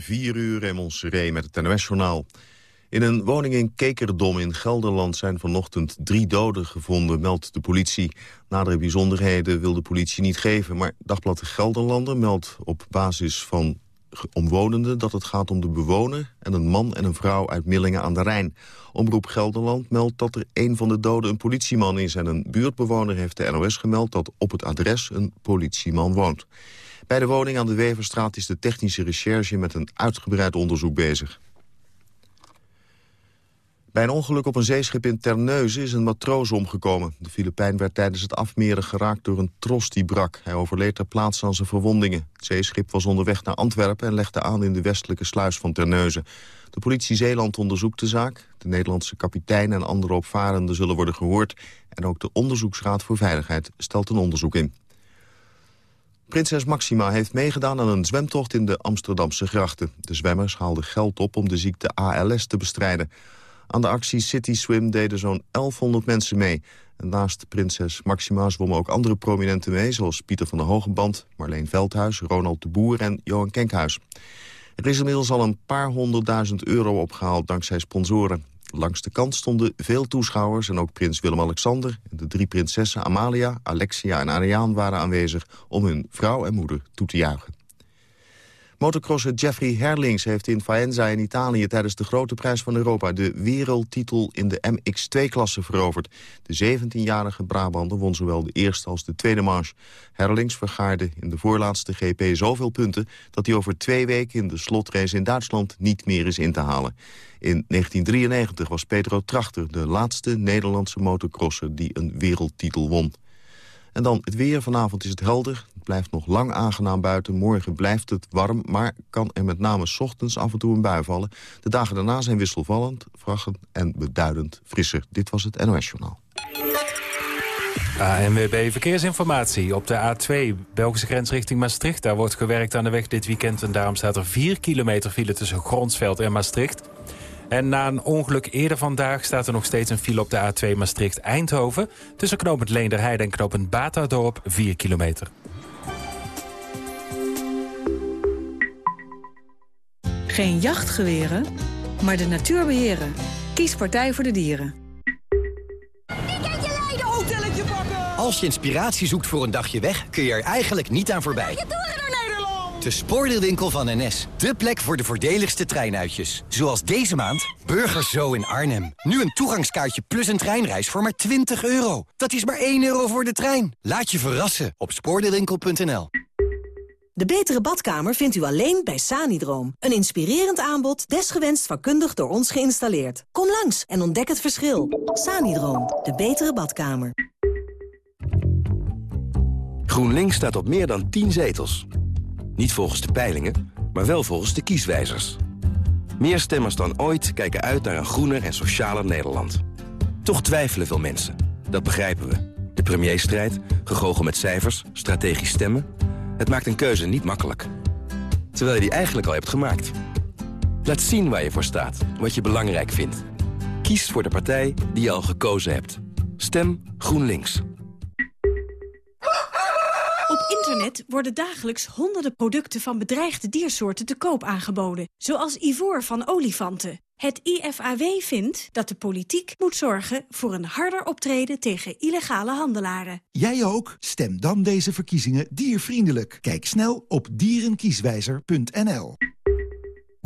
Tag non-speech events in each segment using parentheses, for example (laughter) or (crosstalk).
4 uur in Montserrat met het NOS-journaal. In een woning in Kekerdom in Gelderland zijn vanochtend drie doden gevonden, meldt de politie. Nadere bijzonderheden wil de politie niet geven, maar Dagblad de Gelderlander meldt op basis van omwonenden dat het gaat om de bewoner en een man en een vrouw uit Millingen aan de Rijn. Omroep Gelderland meldt dat er een van de doden een politieman is en een buurtbewoner heeft de NOS gemeld dat op het adres een politieman woont. Bij de woning aan de Weverstraat is de technische recherche met een uitgebreid onderzoek bezig. Bij een ongeluk op een zeeschip in Terneuzen is een matroos omgekomen. De Filipijn werd tijdens het afmeren geraakt door een tros die brak. Hij overleed ter plaatse aan zijn verwondingen. Het zeeschip was onderweg naar Antwerpen en legde aan in de westelijke sluis van Terneuzen. De politie Zeeland onderzoekt de zaak. De Nederlandse kapitein en andere opvarenden zullen worden gehoord. En ook de Onderzoeksraad voor Veiligheid stelt een onderzoek in. Prinses Maxima heeft meegedaan aan een zwemtocht in de Amsterdamse grachten. De zwemmers haalden geld op om de ziekte ALS te bestrijden. Aan de actie City Swim deden zo'n 1100 mensen mee. En naast prinses Maxima zwommen ook andere prominenten mee... zoals Pieter van der Hogenband, Marleen Veldhuis, Ronald de Boer en Johan Kenkhuis. Er is inmiddels al een paar honderdduizend euro opgehaald dankzij sponsoren. Langs de kant stonden veel toeschouwers en ook prins Willem-Alexander... en de drie prinsessen Amalia, Alexia en Ariaan waren aanwezig... om hun vrouw en moeder toe te juichen. Motocrosser Jeffrey Herlings heeft in Faenza in Italië... tijdens de Grote Prijs van Europa de wereldtitel in de MX2-klasse veroverd. De 17-jarige Brabander won zowel de eerste als de tweede manche. Herlings vergaarde in de voorlaatste GP zoveel punten... dat hij over twee weken in de slotrace in Duitsland niet meer is in te halen. In 1993 was Pedro Trachter de laatste Nederlandse motocrosser... die een wereldtitel won. En dan het weer. Vanavond is het helder. Het blijft nog lang aangenaam buiten. Morgen blijft het warm, maar kan er met name ochtends af en toe een bui vallen. De dagen daarna zijn wisselvallend, vrachtend en beduidend frisser. Dit was het NOS Journaal. ANWB Verkeersinformatie. Op de A2 Belgische grens richting Maastricht. Daar wordt gewerkt aan de weg dit weekend... en daarom staat er 4 kilometer file tussen Gronsveld en Maastricht. En na een ongeluk eerder vandaag staat er nog steeds een file op de A2 Maastricht-Eindhoven... tussen knooppunt Leenderheide en knooppunt Batadorp 4 kilometer. Geen jachtgeweren, maar de natuur beheren. Kies Partij voor de Dieren. Als je inspiratie zoekt voor een dagje weg, kun je er eigenlijk niet aan voorbij. De spoordeelwinkel van NS. De plek voor de voordeligste treinuitjes. Zoals deze maand Burgers Zo in Arnhem. Nu een toegangskaartje plus een treinreis voor maar 20 euro. Dat is maar 1 euro voor de trein. Laat je verrassen op spoordeelwinkel.nl. De betere badkamer vindt u alleen bij Sanidroom. Een inspirerend aanbod, desgewenst vakkundig door ons geïnstalleerd. Kom langs en ontdek het verschil. Sanidroom, de betere badkamer. GroenLinks staat op meer dan 10 zetels. Niet volgens de peilingen, maar wel volgens de kieswijzers. Meer stemmers dan ooit kijken uit naar een groener en socialer Nederland. Toch twijfelen veel mensen. Dat begrijpen we. De premierstrijd, gegogel met cijfers, strategisch stemmen... het maakt een keuze niet makkelijk. Terwijl je die eigenlijk al hebt gemaakt. Laat zien waar je voor staat, wat je belangrijk vindt. Kies voor de partij die je al gekozen hebt. Stem GroenLinks. Op internet worden dagelijks honderden producten van bedreigde diersoorten te koop aangeboden, zoals ivoor van olifanten. Het IFAW vindt dat de politiek moet zorgen voor een harder optreden tegen illegale handelaren. Jij ook? Stem dan deze verkiezingen diervriendelijk. Kijk snel op dierenkieswijzer.nl.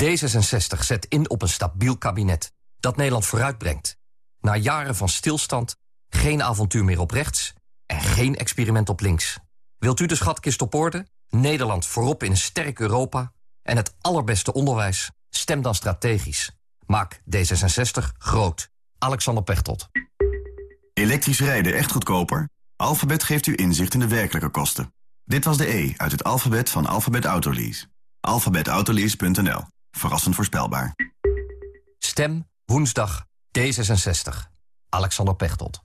D66 zet in op een stabiel kabinet dat Nederland vooruitbrengt. Na jaren van stilstand, geen avontuur meer op rechts en geen experiment op links. Wilt u de schatkist op orde? Nederland voorop in een sterk Europa en het allerbeste onderwijs? Stem dan strategisch. Maak D66 groot. Alexander Pechtold. Elektrisch rijden echt goedkoper? Alphabet geeft u inzicht in de werkelijke kosten. Dit was de E uit het alfabet van Alphabet Autolease. Alphabetautolease.nl. Verrassend voorspelbaar. Stem woensdag D66. Alexander Pechtold.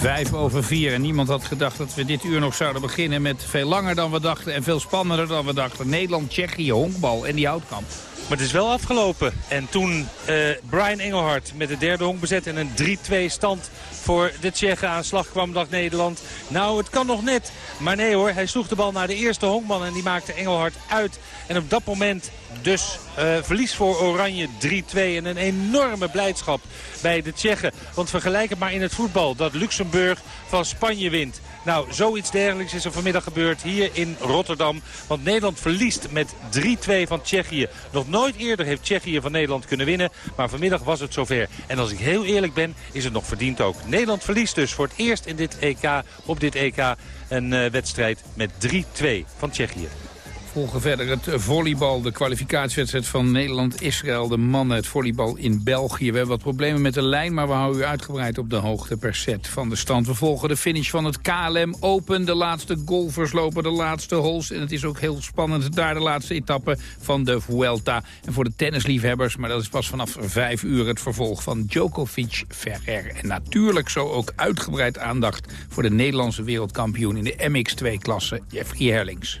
Vijf over vier en niemand had gedacht dat we dit uur nog zouden beginnen met veel langer dan we dachten en veel spannender dan we dachten. Nederland, Tsjechië, honkbal en die houtkamp. Maar het is wel afgelopen. En toen uh, Brian Engelhard met de derde honk bezet en een 3-2 stand voor de Tsjechen aan slag kwam, dacht Nederland. Nou, het kan nog net. Maar nee hoor, hij sloeg de bal naar de eerste honkman en die maakte Engelhard uit. En op dat moment dus uh, verlies voor Oranje 3-2 en een enorme blijdschap bij de Tsjechen. Want vergelijk het maar in het voetbal dat Luxemburg van Spanje wint. Nou, zoiets dergelijks is er vanmiddag gebeurd hier in Rotterdam. Want Nederland verliest met 3-2 van Tsjechië. Nog nooit eerder heeft Tsjechië van Nederland kunnen winnen. Maar vanmiddag was het zover. En als ik heel eerlijk ben, is het nog verdiend ook. Nederland verliest dus voor het eerst in dit EK, op dit EK een uh, wedstrijd met 3-2 van Tsjechië volgen verder het volleybal, de kwalificatiewedstrijd van Nederland-Israël. De mannen, het volleybal in België. We hebben wat problemen met de lijn, maar we houden u uitgebreid op de hoogte per set van de stand. We volgen de finish van het KLM Open. De laatste golfers lopen de laatste holes. En het is ook heel spannend daar de laatste etappe van de Vuelta. En voor de tennisliefhebbers, maar dat is pas vanaf vijf uur het vervolg van Djokovic Ferrer. En natuurlijk zo ook uitgebreid aandacht voor de Nederlandse wereldkampioen in de MX2-klasse, Jeffrey Herlings.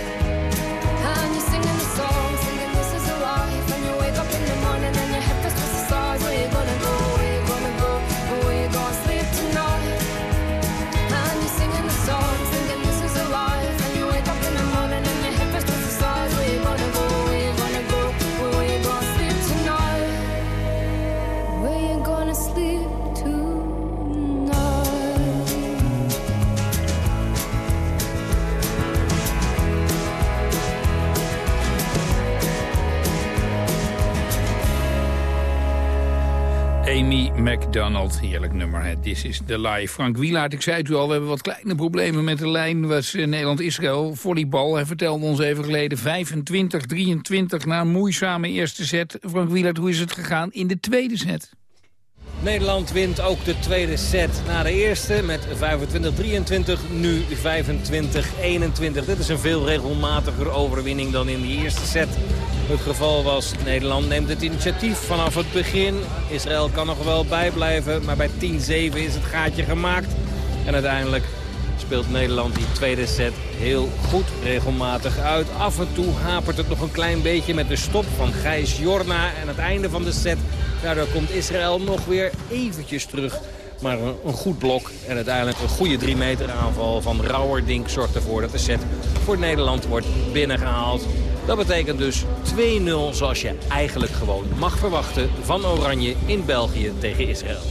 McDonald, heerlijk nummer. hè. This is the life. Frank Wielaert, ik zei het u al, we hebben wat kleine problemen met de lijn. was eh, Nederland-Israël, volleybal. Hij vertelde ons even geleden 25-23 na een moeizame eerste set. Frank Wielaert, hoe is het gegaan in de tweede set? Nederland wint ook de tweede set na de eerste met 25-23, nu 25-21. Dit is een veel regelmatiger overwinning dan in de eerste set het geval was. Nederland neemt het initiatief vanaf het begin. Israël kan nog wel bijblijven, maar bij 10-7 is het gaatje gemaakt. En uiteindelijk speelt Nederland die tweede set heel goed regelmatig uit. Af en toe hapert het nog een klein beetje met de stop van Gijs Jorna. En het einde van de set, daardoor komt Israël nog weer eventjes terug Maar een, een goed blok en uiteindelijk een goede 3 meter aanval van Rauwerdink zorgt ervoor dat de set voor Nederland wordt binnengehaald. Dat betekent dus 2-0 zoals je eigenlijk gewoon mag verwachten van Oranje in België tegen Israël.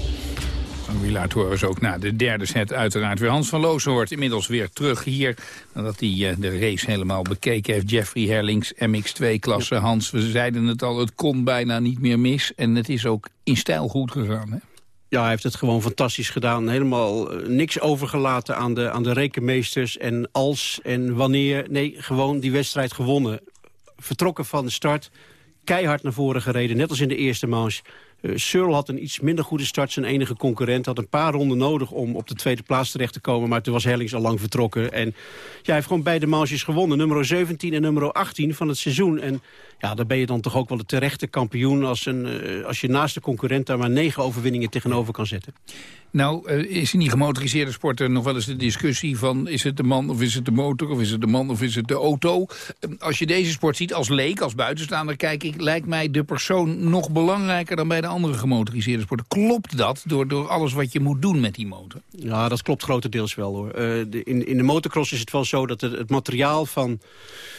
Van wie laten horen ook na de derde set uiteraard weer. Hans van Loosen wordt inmiddels weer terug hier. Nadat hij uh, de race helemaal bekeken heeft. Jeffrey Herlings, MX2-klasse. Hans, we zeiden het al, het kon bijna niet meer mis. En het is ook in stijl goed gegaan, hè? Ja, hij heeft het gewoon fantastisch gedaan. Helemaal uh, niks overgelaten aan de, aan de rekenmeesters en als en wanneer. Nee, gewoon die wedstrijd gewonnen. Vertrokken van de start, keihard naar voren gereden, net als in de eerste manche. Uh, Searle had een iets minder goede start. Zijn enige concurrent had een paar ronden nodig om op de tweede plaats terecht te komen. Maar toen was Hellings al lang vertrokken. En ja, hij heeft gewoon beide manches gewonnen. Nummer 17 en nummer 18 van het seizoen. En ja, dan ben je dan toch ook wel de terechte kampioen... als, een, uh, als je naast de concurrent daar maar negen overwinningen tegenover kan zetten. Nou, uh, is in die gemotoriseerde sporten nog wel eens de discussie van... is het de man of is het de motor of is het de man of is het de auto? Als je deze sport ziet als leek, als buitenstaander kijk ik... lijkt mij de persoon nog belangrijker dan bij de andere gemotoriseerde sporten. Klopt dat door, door alles wat je moet doen met die motor? Ja, dat klopt grotendeels wel hoor. Uh, de, in, in de motocross is het wel zo dat het, het materiaal van,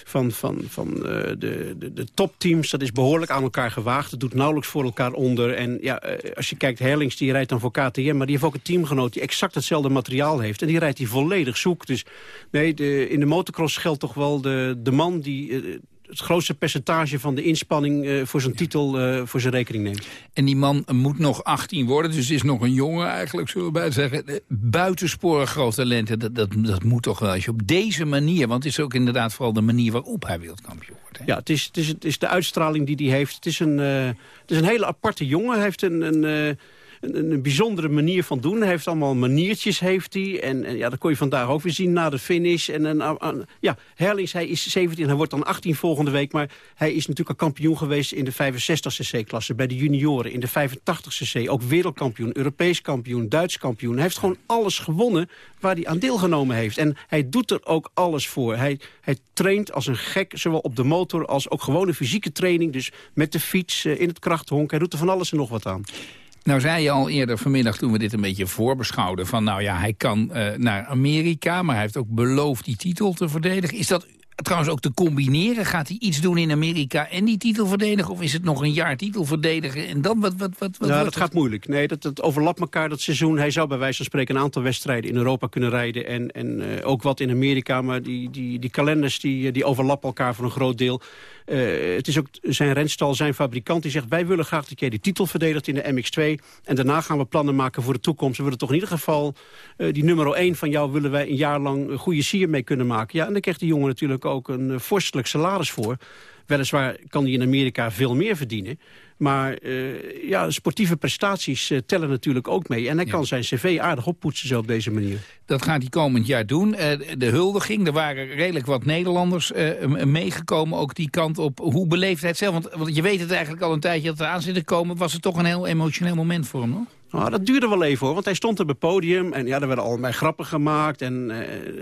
van, van, van uh, de, de, de topteams... dat is behoorlijk aan elkaar gewaagd. Het doet nauwelijks voor elkaar onder. En ja, uh, als je kijkt, Herlings die rijdt dan voor KTM... maar die heeft ook een teamgenoot die exact hetzelfde materiaal heeft. En die rijdt hij volledig zoek. Dus nee, de, in de motocross geldt toch wel de, de man die het grootste percentage van de inspanning uh, voor zijn titel uh, voor zijn rekening neemt. En die man moet nog 18 worden, dus is nog een jongen eigenlijk, zullen we bij zeggen. Buitensporig groot talent, dat, dat, dat moet toch wel. Als je op deze manier, want het is ook inderdaad vooral de manier waarop hij wereldkampioen wordt. Hè? Ja, het is, het, is, het is de uitstraling die hij heeft. Het is een, uh, het is een hele aparte jongen. Hij heeft een... een een, bijzondere manier van doen. Hij heeft allemaal maniertjes, heeft hij. En, ja, dat kon je vandaag ook weer zien na de finish. En, ja, Herlings, hij is 17, hij wordt dan 18 volgende week. Maar hij is natuurlijk al kampioen geweest in de 65cc-klasse. Bij de junioren, in de 85cc. Ook wereldkampioen, Europees kampioen, Duits kampioen. Hij heeft gewoon alles gewonnen waar hij aan deelgenomen heeft. En hij doet er ook alles voor. Hij, hij traint als een gek, zowel op de motor als ook gewone fysieke training. Dus met de fiets, uh, in het krachthonk. Hij doet er van alles en nog wat aan. Nou zei je al eerder vanmiddag toen we dit een beetje voorbeschouwden... van nou ja, hij kan uh, naar Amerika, maar hij heeft ook beloofd die titel te verdedigen. Is dat trouwens ook te combineren? Gaat hij iets doen in Amerika en die titel verdedigen? Of is het nog een jaar titel verdedigen en dan wat? wat, wat, wat ja, dat gaat moeilijk. Nee, dat, dat overlapt elkaar dat seizoen. Hij zou bij wijze van spreken een aantal wedstrijden in Europa kunnen rijden. En, en uh, ook wat in Amerika. Maar die, die, die kalenders die, die overlappen elkaar voor een groot deel. Uh, het is ook zijn renstal, zijn fabrikant, die zegt... wij willen graag dat jij die titel verdedigt in de MX2. En daarna gaan we plannen maken voor de toekomst. We willen toch in ieder geval uh, die nummer 1 van jou... willen wij een jaar lang een goede sier mee kunnen maken. Ja, en dan krijgt die jongen natuurlijk ook een uh, vorstelijk salaris voor. Weliswaar kan hij in Amerika veel meer verdienen. Maar uh, ja, sportieve prestaties uh, tellen natuurlijk ook mee. En hij ja. kan zijn cv aardig oppoetsen zo op deze manier. Dat gaat hij komend jaar doen. Uh, de huldiging, er waren redelijk wat Nederlanders meegekomen ook die kant op. Hoe het zelf? Want, want je weet het eigenlijk al een tijdje dat er aan zit te komen. Was het toch een heel emotioneel moment voor hem, nog? Nou, dat duurde wel even hoor, want hij stond op het podium... en ja, er werden allerlei grappen gemaakt en uh,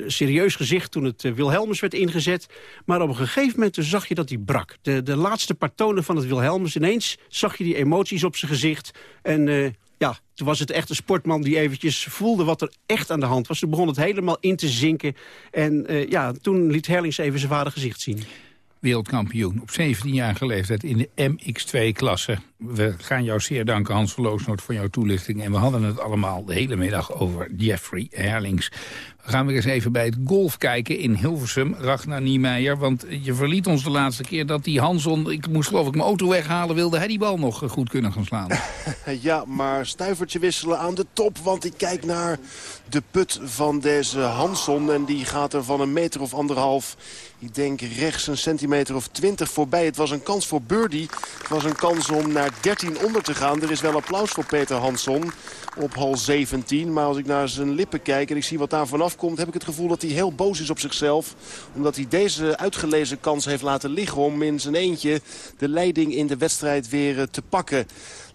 serieus gezicht toen het uh, Wilhelmus werd ingezet. Maar op een gegeven moment zag je dat hij brak. De, de laatste paar tonen van het Wilhelmus, ineens zag je die emoties op zijn gezicht. En uh, ja, toen was het echt een sportman die eventjes voelde wat er echt aan de hand was. Toen begon het helemaal in te zinken. En ja, toen liet Herlings even zijn ware gezicht zien wereldkampioen op 17-jarige leeftijd in de MX2-klasse. We gaan jou zeer danken, Hans van Loosnoord, voor jouw toelichting. En we hadden het allemaal de hele middag over Jeffrey Herlings. We gaan weer eens even bij het golf kijken in Hilversum, Ragnar Niemeyer. Want je verliet ons de laatste keer dat die Hanson... ik moest geloof ik mijn auto weghalen, wilde hij die bal nog goed kunnen gaan slaan. (laughs) Ja, maar stuivertje wisselen aan de top, want ik kijk naar de put van deze Hanson. En die gaat er van een meter of anderhalf ik denk rechts een centimeter of 20 voorbij. Het was een kans voor Birdie. Het was een kans om naar 13 onder te gaan. Er is wel applaus voor Peter Hansson op hal 17. Maar als ik naar zijn lippen kijk en ik zie wat daar vanaf komt... heb ik het gevoel dat hij heel boos is op zichzelf. Omdat hij deze uitgelezen kans heeft laten liggen... om in zijn eentje de leiding in de wedstrijd weer te pakken.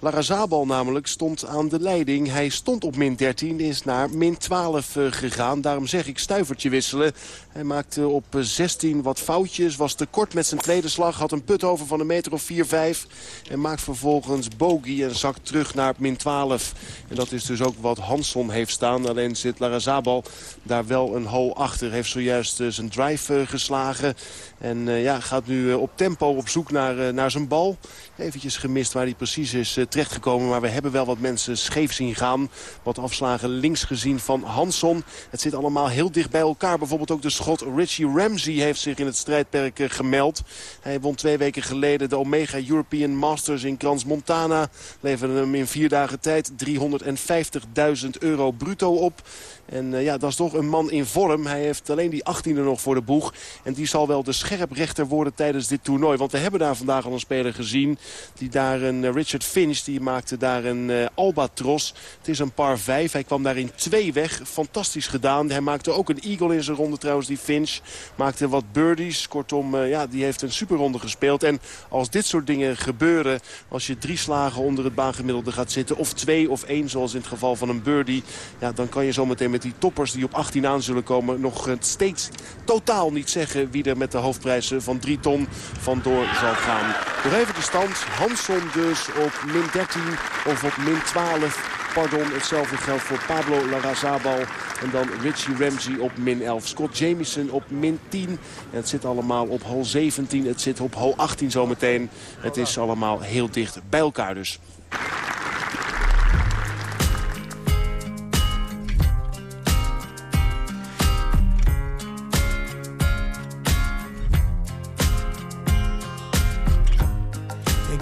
Larrazabal namelijk stond aan de leiding. Hij stond op min 13, is naar min 12 uh, gegaan. Daarom zeg ik stuivertje wisselen. Hij maakte op 16 wat foutjes. Was te kort met zijn tweede slag. Had een put over van een meter of 4, 5. En maakt vervolgens bogey en zakt terug naar min 12. En dat is dus ook wat Hansson heeft staan. Alleen zit Larrazabal daar wel een hole achter. Heeft zojuist zijn drive geslagen. En ja, gaat nu op tempo op zoek naar, naar zijn bal. Eventjes gemist waar hij precies is terechtgekomen. Maar we hebben wel wat mensen scheef zien gaan. Wat afslagen links gezien van Hansson. Het zit allemaal heel dicht bij elkaar. Bijvoorbeeld ook de schot Richie Ramsey heeft zich in het strijdperk gemeld. Hij won twee weken geleden de Omega European Masters in Crans Montana. Leverde hem in vier dagen tijd 350.000 euro bruto op. En eh, ja, dat is toch een man in vorm. Hij heeft alleen die 18e nog voor de boeg. En die zal wel de scherprechter worden tijdens dit toernooi. Want we hebben daar vandaag al een speler gezien. Die daar een eh, Richard Finch, die maakte daar een uh, albatros. Het is een par 5. Hij kwam daar in twee weg. Fantastisch gedaan. Hij maakte ook een eagle in zijn ronde trouwens, die Finch. Maakte wat birdies. Kortom, ja, die heeft een superronde gespeeld. En als dit soort dingen gebeuren, als je drie slagen onder het baangemiddelde gaat zitten... of twee of één, zoals in het geval van een birdie... Ja, dan kan je zometeen met die toppers die op 18 aan zullen komen... nog steeds totaal niet zeggen wie er met de hoofdprijzen van 3 ton vandoor zal gaan. Nog even de stand. Hansson dus op min 13 of op min 12 pardon. Hetzelfde geldt voor Pablo Larrazabal. En dan Richie Ramsey op min 11. Scott Jamieson op min 10. En het zit allemaal op hol 17. Het zit op hol 18 zometeen. Het is allemaal heel dicht bij elkaar dus.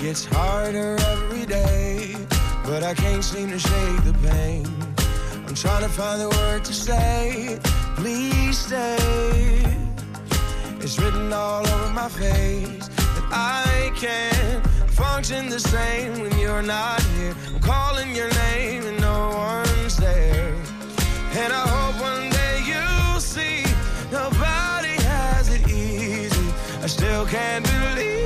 Gets harder every day, but I can't seem to shake the pain. I'm trying to find the word to say, please stay. It's written all over my face that I can't function the same when you're not here. I'm calling your name and no one's there. And I hope one day you'll see nobody has it easy. I still can't believe.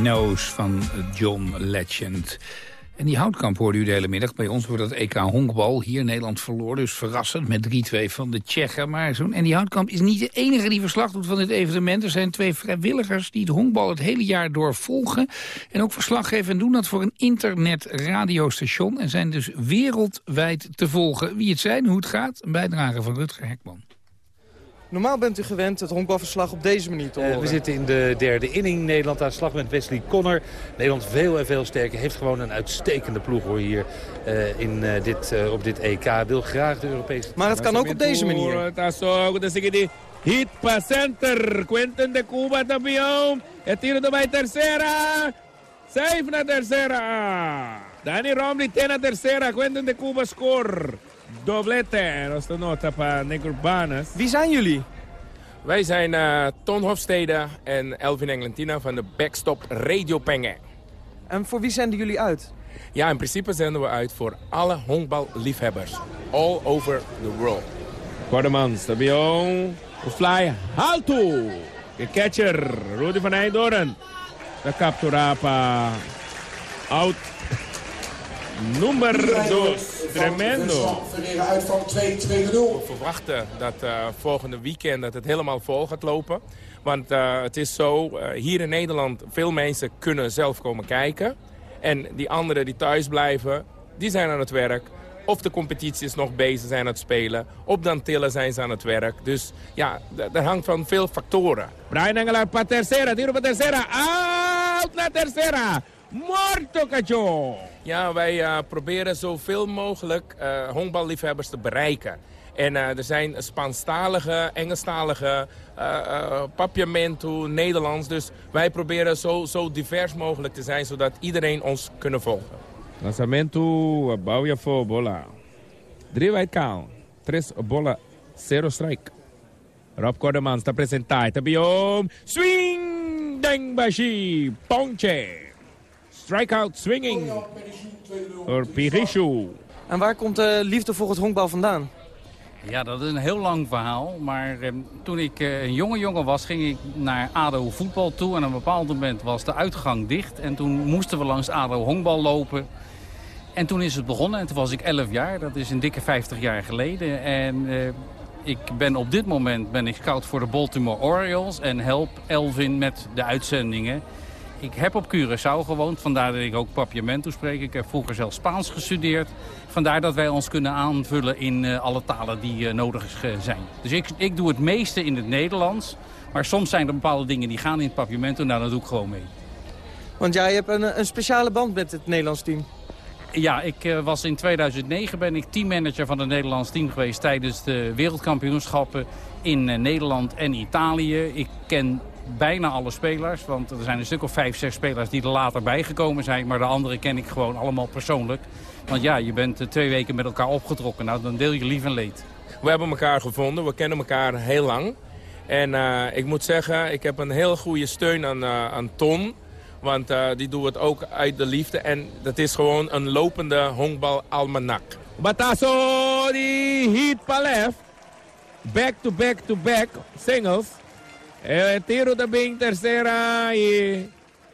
Knows van John Legend. En die houtkamp hoorde u de hele middag. Bij ons wordt dat EK honkbal. Hier Nederland verloor, dus verrassend met 3-2 van de Tsjechen. Maar zo'n en die houtkamp is niet de enige die verslag doet van dit evenement. Er zijn twee vrijwilligers die het honkbal het hele jaar door volgen. En ook verslag geven en doen dat voor een internetradiostation. En zijn dus wereldwijd te volgen. Wie het zijn, hoe het gaat, een bijdrage van Rutger Hekman. Normaal bent u gewend het honkbalverslag op deze manier te horen. we zitten in de derde inning. Nederland aan de slag met Wesley Connor. Nederland veel en veel sterker. Heeft gewoon een uitstekende ploeg hoor hier in, dit, op dit EK. Wil graag de Europese... Maar het kan ook op deze manier. Hit pa center. Quentin de Cuba también. El tiro de tercera. Safe na tercera. Danny Romney ten na tercera. Quentin de Cuba score. Doblete. Nostra nota pa Negurbanas. Wie zijn jullie? Wij zijn uh, Ton Hofstede en Elvin Englentina van de Backstop Radio Pengen. En voor wie zenden jullie uit? Ja, in principe zenden we uit voor alle honkballiefhebbers. All over the world. Gordemans, Tabion. Fly alto. De catcher, Rudy van Eindhoven. De capturapa. Out. Nummer 2. Tremendo. uit van 2-2-0. We verwachten dat uh, volgende weekend dat het helemaal vol gaat lopen. Want uh, het is zo, uh, hier in Nederland, veel mensen kunnen zelf komen kijken. En die anderen die thuis blijven, die zijn aan het werk of de competities nog bezig zijn aan het spelen. Op de Antillen zijn ze aan het werk. Dus ja, dat hangt van veel factoren. Brian Engelaar, pa tercera, tiro pa tercera. Out naar tercera. Morto, cacho. Ja, wij uh, proberen zoveel mogelijk uh, honkballiefhebbers te bereiken. En uh, er zijn Spaanstalige, Engelstalige, uh, Papiamento, Nederlands. Dus wij proberen zo, zo divers mogelijk te zijn, zodat iedereen ons kunnen volgen. Lançamento, Bauia for bola. Drie white count. Tres bola, zero strike. Rob Cordeman está presentado. Está biom. Swing! Dengbashi. Ponche. Strikeout swinging. Voor Pirishu. En waar komt de liefde voor het honkbal vandaan? Ja, dat is een heel lang verhaal. Maar eh, toen ik eh, een jonge jongen was, ging ik naar ADO voetbal toe. En op een bepaald moment was de uitgang dicht. En toen moesten we langs ADO honkbal lopen. En toen is het begonnen en toen was ik 11 jaar. Dat is een dikke 50 jaar geleden. En uh, ik ben op dit moment ben ik scout voor de Baltimore Orioles en help Elvin met de uitzendingen. Ik heb op Curaçao gewoond, vandaar dat ik ook Papiamento spreek. Ik heb vroeger zelf Spaans gestudeerd. Vandaar dat wij ons kunnen aanvullen in uh, alle talen die uh, nodig zijn. Dus ik, ik doe het meeste in het Nederlands. Maar soms zijn er bepaalde dingen die gaan in het Papiamento. Nou, dat doe ik gewoon mee. Want jij hebt een, een speciale band met het Nederlands team. Ja, ik uh, was in 2009 ben ik teammanager van het Nederlands team geweest... tijdens de wereldkampioenschappen in Nederland en Italië. Ik ken bijna alle spelers, want er zijn een stuk of vijf, zes spelers... die er later bijgekomen zijn, maar de andere ken ik gewoon allemaal persoonlijk. Want ja, je bent uh, twee weken met elkaar opgetrokken. Nou, dan deel je lief en leed. We hebben elkaar gevonden, we kennen elkaar heel lang. En ik moet zeggen, ik heb een heel goede steun aan, aan Ton... Want uh, die doen het ook uit de liefde. En dat is gewoon een lopende honkbal-almanak. Batazo die hit palef. Back to back to back. Singles. El tiro de bing tercera. Y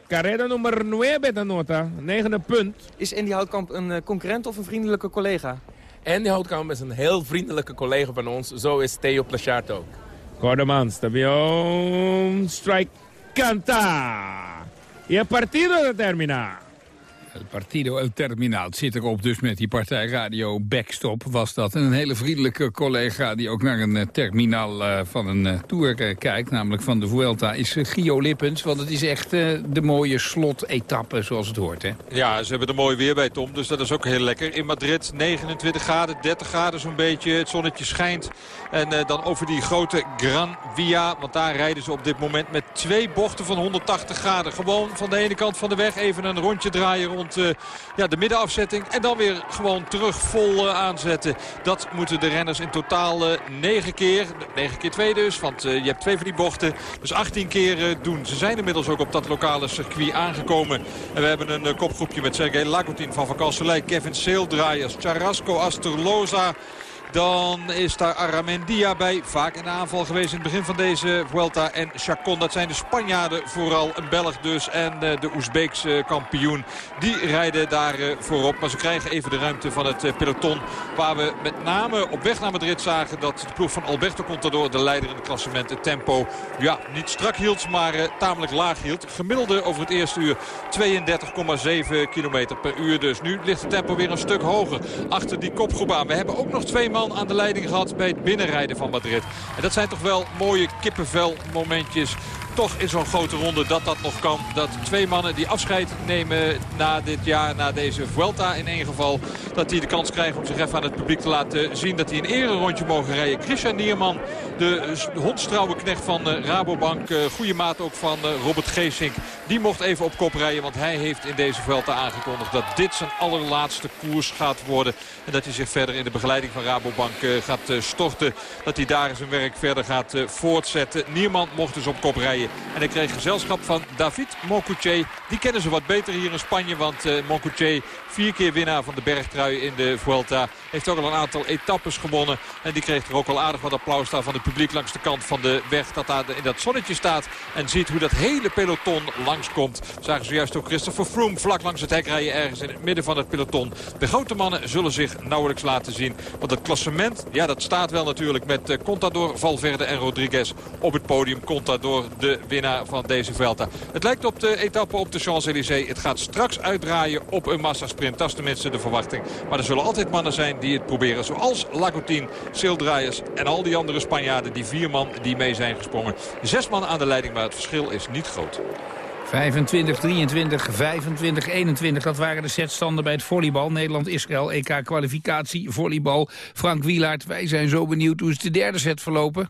carrera nummer 9 de nota. Negende punt. Is Andy Houtkamp een concurrent of een vriendelijke collega? Andy Houtkamp is een heel vriendelijke collega van ons. Zo is Theo Plachard ook. Cordemans, strike, canta. Y el partido termina. Het Partido El Terminal het zit erop dus met die partij Radio Backstop was dat. En een hele vriendelijke collega die ook naar een uh, terminaal uh, van een uh, tour kijkt, namelijk van de Vuelta, is Gio Lippens. Want het is echt de mooie slotetappe zoals het hoort, hè? Ja, ze hebben er mooi weer bij, Tom, dus dat is ook heel lekker. In Madrid 29 graden, 30 graden zo'n beetje, het zonnetje schijnt. En dan over die grote Gran Via, want daar rijden ze op dit moment met twee bochten van 180 graden. Gewoon van de ene kant van de weg even een rondje draaien rond uh, ja, de middenafzetting. En dan weer gewoon terug vol uh, aanzetten. Dat moeten de renners in totaal uh, 9 keer. 9 keer 2 dus, want je hebt twee van die bochten. Dus 18 keer doen. Ze zijn inmiddels ook op dat lokale circuit aangekomen. En we hebben een kopgroepje met Sergej Lagotin van Van. Kevin Seeldraaiers, Charasco, Astorloza... Dan is daar Aramendia bij. Vaak in de aanval geweest in het begin van deze Vuelta. En Chacon, dat zijn de Spanjaarden vooral. Een Belg dus en uh, de Oezbeekse kampioen. Die rijden daar uh, voorop. Maar ze krijgen even de ruimte van het uh, peloton. Waar we met name op weg naar Madrid zagen dat de ploeg van Alberto Contador, de leider in het klassement, het tempo ja, niet strak hield, maar tamelijk laag hield. Gemiddelde over het eerste uur 32,7 km per uur. Dus nu ligt het tempo weer een stuk hoger achter die kopgroep aan. We hebben ook nog twee aan de leiding gehad bij het binnenrijden van Madrid. En dat zijn toch wel mooie kippenvel momentjes toch in zo'n grote ronde dat dat nog kan. Dat twee mannen die afscheid nemen na dit jaar, na deze Vuelta in één geval... dat die de kans krijgen om zich even aan het publiek te laten zien... dat die een ere rondje mogen rijden. Christian Nierman, de hondstrouwe knecht van uh, Rabobank... Uh, goede maat ook van uh, Robert Geesink, die mocht even op kop rijden... want hij heeft in deze Vuelta aangekondigd dat dit zijn allerlaatste koers gaat worden... en dat hij zich verder in de begeleiding van Rabobank gaat storten. Dat hij daar zijn werk verder gaat voortzetten. Nierman mocht dus op kop rijden. En hij kreeg gezelschap van David Moncoutier. Die kennen ze wat beter hier in Spanje. Want uh, Moncoutier, vier keer winnaar van de bergtrui in de Vuelta. Heeft ook al een aantal etappes gewonnen. En die kreeg er ook al aardig wat applaus van het publiek langs de kant van de weg. Dat daar in dat zonnetje staat. En ziet hoe dat hele peloton langskomt. Zagen ze juist ook Christopher Froome vlak langs het hek rijden. Ergens in het midden van het peloton. De grote mannen zullen zich nauwelijks laten zien. Want het klassement, ja dat staat wel natuurlijk met uh, Contador, Valverde en Rodriguez op het podium. Contador de winnaar van deze Vuelta. Het lijkt op de etappe op de Champs-Élysées. Het gaat straks uitdraaien op een massasprint. Dat is tenminste de verwachting. Maar er zullen altijd mannen zijn die het proberen. Zoals Lagoutin, Sildraiers en al die andere Spanjaarden. Die vier man die mee zijn gesprongen. Zes man aan de leiding, maar het verschil is niet groot. 25, 23, 25, 21. Dat waren de setstanden bij het volleybal. Nederland-Israël, EK-kwalificatie, volleybal. Frank Wielaert, wij zijn zo benieuwd. Hoe is de derde set verlopen?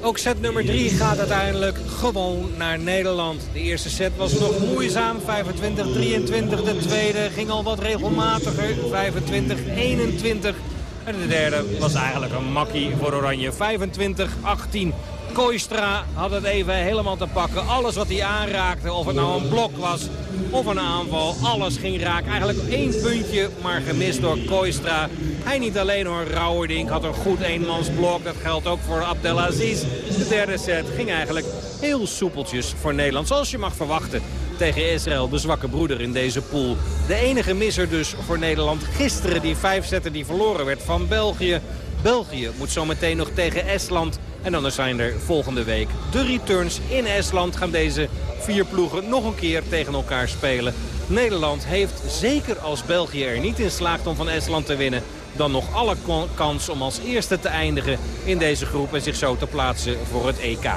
Ook set nummer 3 gaat uiteindelijk gewoon naar Nederland. De eerste set was nog moeizaam, 25-23. De tweede ging al wat regelmatiger, 25-21. En de derde was eigenlijk een makkie voor Oranje, 25-18. Koistra had het even helemaal te pakken. Alles wat hij aanraakte, of het nou een blok was of een aanval, alles ging raak. Eigenlijk één puntje, maar gemist door Koistra. Hij niet alleen hoor, Rauwerdink had een goed eenmansblok. Dat geldt ook voor Abdelaziz. De derde set ging eigenlijk heel soepeltjes voor Nederland, zoals je mag verwachten tegen Israël, de zwakke broeder in deze pool. De enige misser dus voor Nederland. Gisteren die vijf zetten die verloren werd van België. België moet zometeen nog tegen Estland. En dan zijn er volgende week de returns in Estland. Gaan deze vier ploegen nog een keer tegen elkaar spelen. Nederland heeft, zeker als België er niet in slaagt om van Estland te winnen... dan nog alle kans om als eerste te eindigen in deze groep... en zich zo te plaatsen voor het EK.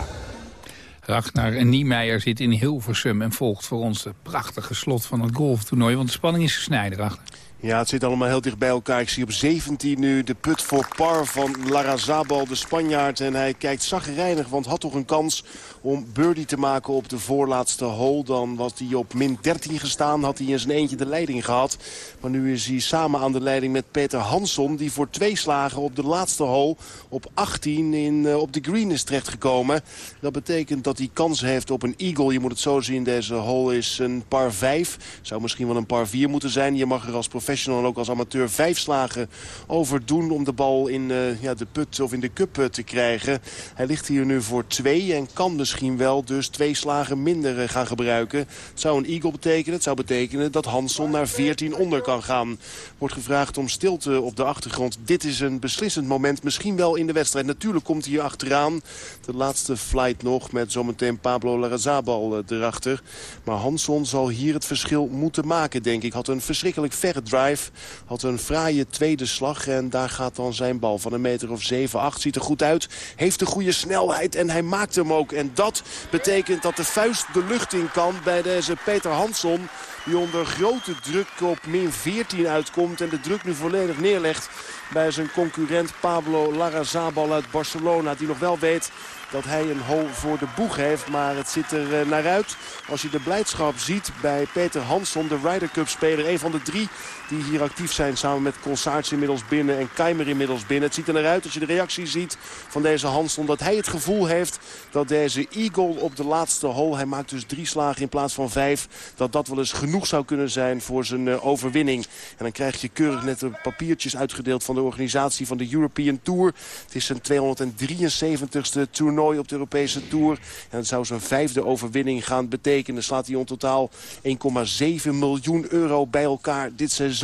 Ragnar Niemeyer zit in Hilversum en volgt voor ons het prachtige slot van het golftoernooi. Want de spanning is Ragnar. Ja, het zit allemaal heel dicht bij elkaar. Ik zie op 17 nu de put voor par van Larrazabal, de Spanjaard. En hij kijkt zagrijnig, want had toch een kans om birdie te maken op de voorlaatste hole. Dan was hij op min 13 gestaan, had hij in zijn eentje de leiding gehad. Maar nu is hij samen aan de leiding met Peter Hansson... die voor twee slagen op de laatste hole op 18 in, uh, op de green is terechtgekomen. Dat betekent dat hij kans heeft op een eagle. Je moet het zo zien, deze hole is een par 5. Zou misschien wel een par 4 moeten zijn. Je mag er als en ook als amateur vijf slagen over doen... om de bal in uh, ja, de put of in de cup uh, te krijgen. Hij ligt hier nu voor twee en kan misschien wel dus twee slagen minder gaan gebruiken. Het zou een eagle betekenen. Het zou betekenen dat Hansson naar 14 onder kan gaan. Wordt gevraagd om stilte op de achtergrond. Dit is een beslissend moment. Misschien wel in de wedstrijd. Natuurlijk komt hij hier achteraan. De laatste flight nog met zometeen Pablo Larrazabal eh, erachter. Maar Hansson zal hier het verschil moeten maken, denk ik. Had een verschrikkelijk verre drive. Had een fraaie tweede slag. En daar gaat dan zijn bal van een meter of 7, 8. Ziet er goed uit. Heeft een goede snelheid. En hij maakt hem ook. En dat betekent dat de vuist de lucht in kan bij deze Peter Hansson. Die onder grote druk op min 14 uitkomt en de druk nu volledig neerlegt bij zijn concurrent Pablo Larrazabal uit Barcelona. Die nog wel weet dat hij een hole voor de boeg heeft. Maar het ziet er eh, naar uit. Als je de blijdschap ziet bij Peter Hansson, de Ryder Cup speler. Een van de drie die hier actief zijn samen met Colsaerts inmiddels binnen en Keimer inmiddels binnen. Het ziet er naar uit als je de reactie ziet van deze Hansson. Dat hij het gevoel heeft dat deze Eagle op de laatste hole, hij maakt dus drie slagen in plaats van vijf. Dat dat wel eens genoeg zou kunnen zijn voor zijn uh, overwinning. En dan krijg je keurig net de papiertjes uitgedeeld van de organisatie van de European Tour. Het is zijn 273ste toernooi op de Europese Tour. En het zou zijn vijfde overwinning gaan betekenen. Slaat hij in totaal 1,7 miljoen euro bij elkaar dit seizoen.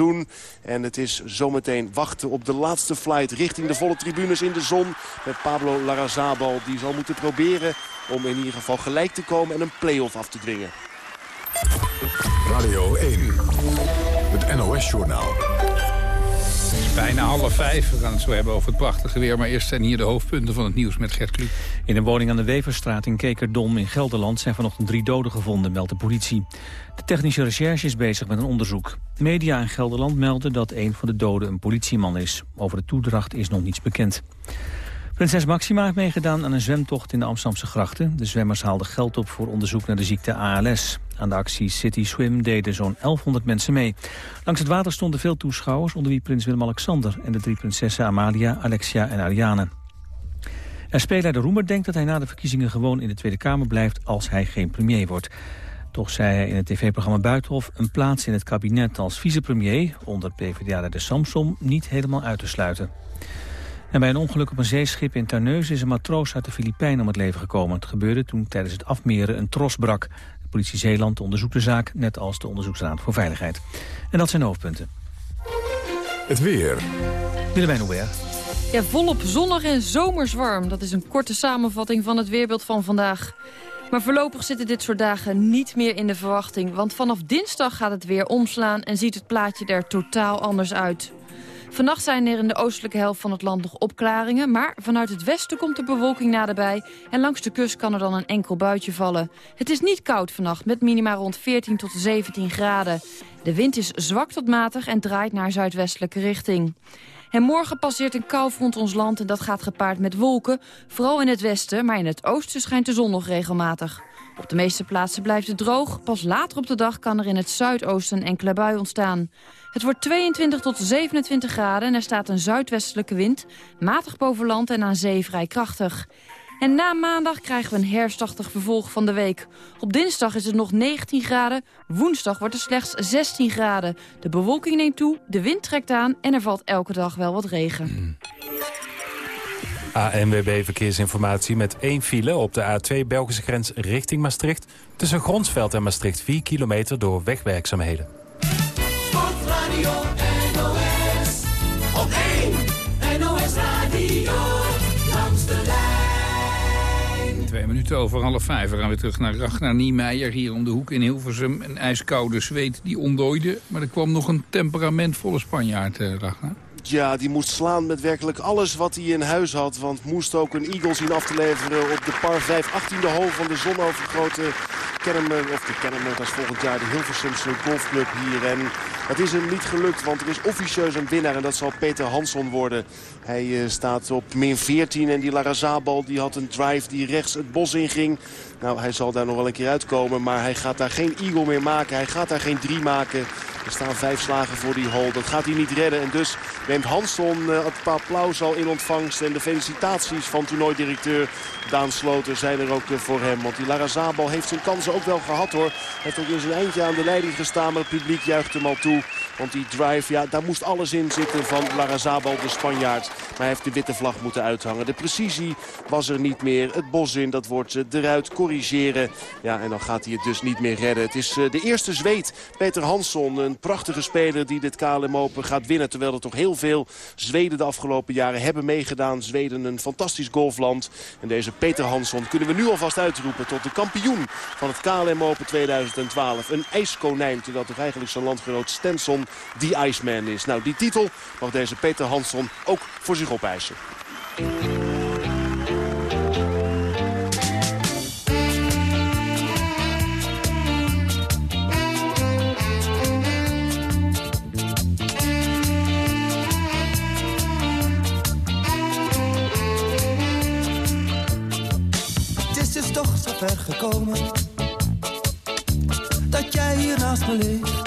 En het is zometeen wachten op de laatste flight richting de volle tribunes in de zon. Met Pablo Larrazabal. Die zal moeten proberen om in ieder geval gelijk te komen en een play-off af te dwingen. Radio 1, het NOS-journaal. Bijna half vijf. We gaan het zo hebben over het prachtige weer. Maar eerst zijn hier de hoofdpunten van het nieuws met Gert Kluk. In een woning aan de Weverstraat in Kekerdom in Gelderland... zijn vanochtend drie doden gevonden, meldt de politie. De technische recherche is bezig met een onderzoek. Media in Gelderland melden dat een van de doden een politieman is. Over de toedracht is nog niets bekend. Prinses Maxima heeft meegedaan aan een zwemtocht in de Amsterdamse grachten. De zwemmers haalden geld op voor onderzoek naar de ziekte ALS. Aan de actie City Swim deden zo'n 1100 mensen mee. Langs het water stonden veel toeschouwers, onder wie prins Willem-Alexander... en de drie prinsessen Amalia, Alexia en Ariane. SP-leider Roemer denkt dat hij na de verkiezingen gewoon in de Tweede Kamer blijft... als hij geen premier wordt. Toch zei hij in het tv-programma Buitenhof een plaats in het kabinet als vicepremier... onder PvdA-leider Samsom niet helemaal uit te sluiten. En bij een ongeluk op een zeeschip in Terneuzen is een matroos uit de Filipijnen om het leven gekomen. Het gebeurde toen tijdens het afmeren een tros brak. De politie Zeeland onderzoekt de zaak, net als de Onderzoeksraad voor Veiligheid. En dat zijn de hoofdpunten. Het weer. Willemijn Hubert. Ja, volop zonnig en zomerswarm. Dat is een korte samenvatting van het weerbeeld van vandaag. Maar voorlopig zitten dit soort dagen niet meer in de verwachting. Want vanaf dinsdag gaat het weer omslaan en ziet het plaatje er totaal anders uit. Vannacht zijn er in de oostelijke helft van het land nog opklaringen... maar vanuit het westen komt de bewolking naderbij... en langs de kust kan er dan een enkel buitje vallen. Het is niet koud vannacht, met minima rond 14 tot 17 graden. De wind is zwak tot matig en draait naar zuidwestelijke richting. En morgen passeert een koufront ons land en dat gaat gepaard met wolken. Vooral in het westen, maar in het oosten schijnt de zon nog regelmatig. Op de meeste plaatsen blijft het droog. Pas later op de dag kan er in het zuidoosten enkele bui ontstaan. Het wordt 22 tot 27 graden en er staat een zuidwestelijke wind. Matig boven land en aan zee vrij krachtig. En na maandag krijgen we een herfstachtig vervolg van de week. Op dinsdag is het nog 19 graden, woensdag wordt het slechts 16 graden. De bewolking neemt toe, de wind trekt aan en er valt elke dag wel wat regen. ANWB Verkeersinformatie met één file op de A2 Belgische grens richting Maastricht. Tussen Gronsveld en Maastricht 4 kilometer door wegwerkzaamheden. Sportradio NOS. Op 1 NOS Radio. Langs de lijn. Twee minuten over half vijf. We gaan weer terug naar Ragnar Niemeyer hier om de hoek in Hilversum. Een ijskoude zweet die ontdooide. Maar er kwam nog een temperamentvolle Spanjaard, eh, Ragnar. Ja, die moest slaan met werkelijk alles wat hij in huis had. Want moest ook een Eagle zien af te leveren op de par 5 18e hole van de zonovergrote Kennemer. Of de Kennemer, dat volgend jaar de Hilversumse golfclub hier. En dat is hem niet gelukt, want er is officieus een winnaar. En dat zal Peter Hansson worden. Hij eh, staat op min 14 en die Larrazabal die had een drive die rechts het bos inging. Nou, hij zal daar nog wel een keer uitkomen, maar hij gaat daar geen eagle meer maken. Hij gaat daar geen drie maken. Er staan vijf slagen voor die hole. Dat gaat hij niet redden. En dus neemt Hansson uh, het applaus al in ontvangst. En de felicitaties van toernooidirecteur Daan Sloter zijn er ook eh, voor hem. Want die Larrazabal heeft zijn kansen ook wel gehad hoor. Hij heeft ook in zijn eindje aan de leiding gestaan. Maar het publiek juicht hem al toe. Want die drive, ja, daar moest alles in zitten van Larrazabal, de Spanjaard. Maar hij heeft de witte vlag moeten uithangen. De precisie was er niet meer. Het bos in, dat wordt eruit corrigeren. Ja, en dan gaat hij het dus niet meer redden. Het is uh, de eerste zweet, Peter Hansson. Een prachtige speler die dit KLM Open gaat winnen. Terwijl er toch heel veel Zweden de afgelopen jaren hebben meegedaan. Zweden een fantastisch golfland. En deze Peter Hansson kunnen we nu alvast uitroepen tot de kampioen van het KLM Open 2012. Een ijskonijn, terwijl toch eigenlijk zijn landgenoot Die Iceman is. Nou, die titel mag deze Peter Hansson ook voor zich opeisen. Dus toch zo ver gekomen dat jij hier naast me ligt.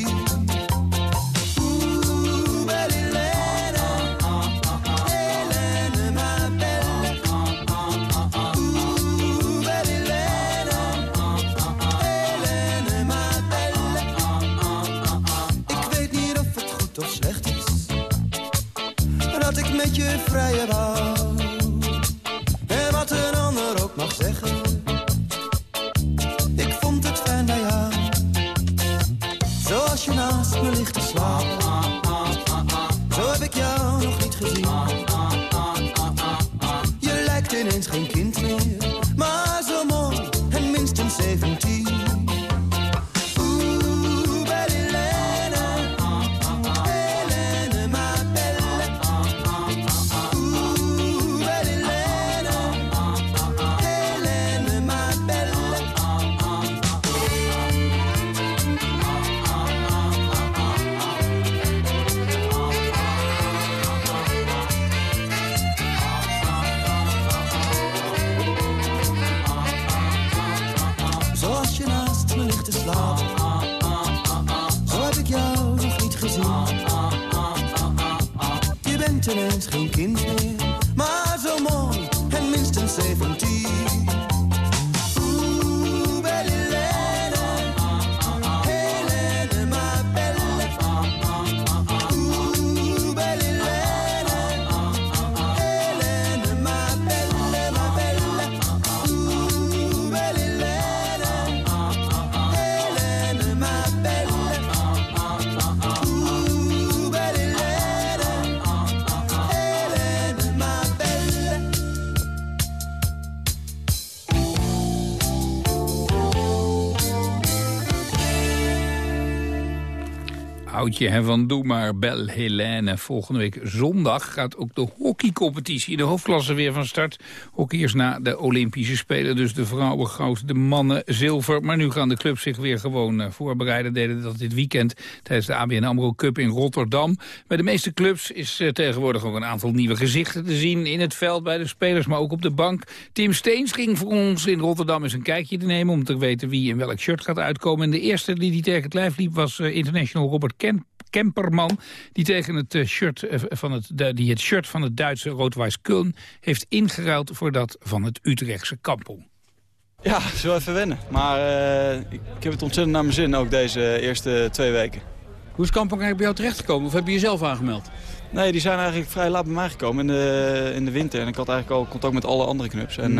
Oudje hè, van Doe maar, Bel Helene. Volgende week zondag gaat ook de hockeycompetitie in de hoofdklasse weer van start. Hockeyers na de Olympische Spelen. Dus de vrouwen goud, de mannen zilver. Maar nu gaan de clubs zich weer gewoon eh, voorbereiden. Deden dat dit weekend tijdens de ABN AMRO Cup in Rotterdam. Bij de meeste clubs is eh, tegenwoordig ook een aantal nieuwe gezichten te zien. In het veld bij de spelers, maar ook op de bank. Tim Steens ging voor ons in Rotterdam eens een kijkje te nemen... om te weten wie in welk shirt gaat uitkomen. En de eerste die die tegen het lijf liep was eh, international Robert Kemp. Kemperman, die tegen het eh, shirt eh, van het, die het shirt van het Duitse Köln heeft ingeruild voor dat van het Utrechtse Kampong. Ja, zo even wennen. Maar eh, ik, heb het ontzettend naar mijn zin, ook deze eerste twee weken. Hoe is Kampong eigenlijk bij jou terechtgekomen? Of heb je jezelf aangemeld? Nee, die zijn eigenlijk vrij laat bij mij gekomen in de, in de winter. En ik had eigenlijk al contact met alle andere clubs. En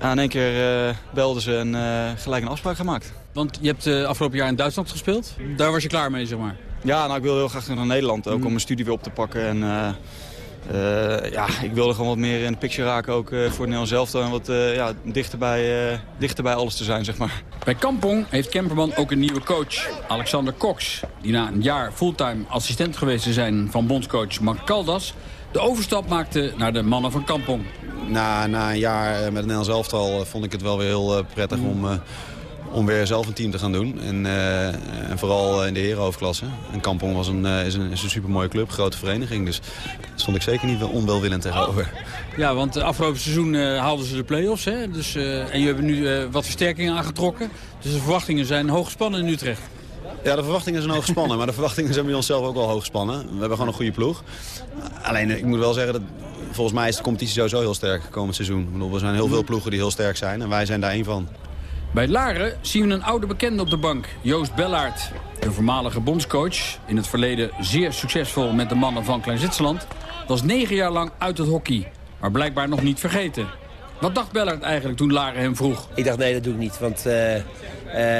ja, in één keer eh, belden ze en eh, gelijk een afspraak gemaakt. Want je hebt eh, afgelopen jaar in Duitsland gespeeld. Daar was je klaar mee, zeg maar. Ja, nou, ik wilde heel graag naar Nederland, ook Mm. om mijn studie weer op te pakken. En eh, eh, ja, ik wilde gewoon wat meer in de picture raken, ook eh, voor het Nederlands elftal. En wat eh, ja, dichter, bij, eh, dichter bij alles te zijn, zeg maar. Bij Kampong heeft Kemperman ook een nieuwe coach, Alexander Cox. Die na een jaar fulltime assistent geweest te zijn van bondscoach Mark Caldas... de overstap maakte naar de mannen van Kampong. Na, na een jaar met het Nederlands elftal vond ik het wel weer heel prettig om, eh, om weer zelf een team te gaan doen. En, eh, en vooral eh, in de herenhoofdklasse. En Kampong was een, eh, is een, is een supermooie club, grote vereniging. Dus daar stond ik zeker niet onwelwillend tegenover. Ja, want afgelopen seizoen haalden ze de play-offs. Hè? Dus, en jullie hebben nu wat versterkingen aangetrokken. Dus de verwachtingen zijn hoog gespannen in Utrecht. Ja, de verwachtingen zijn hoog gespannen. maar de verwachtingen zijn bij onszelf ook wel hoog gespannen. We hebben gewoon een goede ploeg. Alleen, ik moet wel zeggen dat volgens mij is de competitie sowieso heel sterk komend seizoen. Ik bedoel, er zijn heel veel ploegen die heel sterk zijn. En wij zijn daar één van. Bij Laren zien we een oude bekende op de bank, Joost Bellaert. De voormalige bondscoach, in het verleden zeer succesvol met de mannen van Klein-Zwitserland... was negen jaar lang uit het hockey, maar blijkbaar nog niet vergeten. Wat dacht Bellaert eigenlijk toen Laren hem vroeg? Ik dacht, nee, dat doe ik niet. Want eh,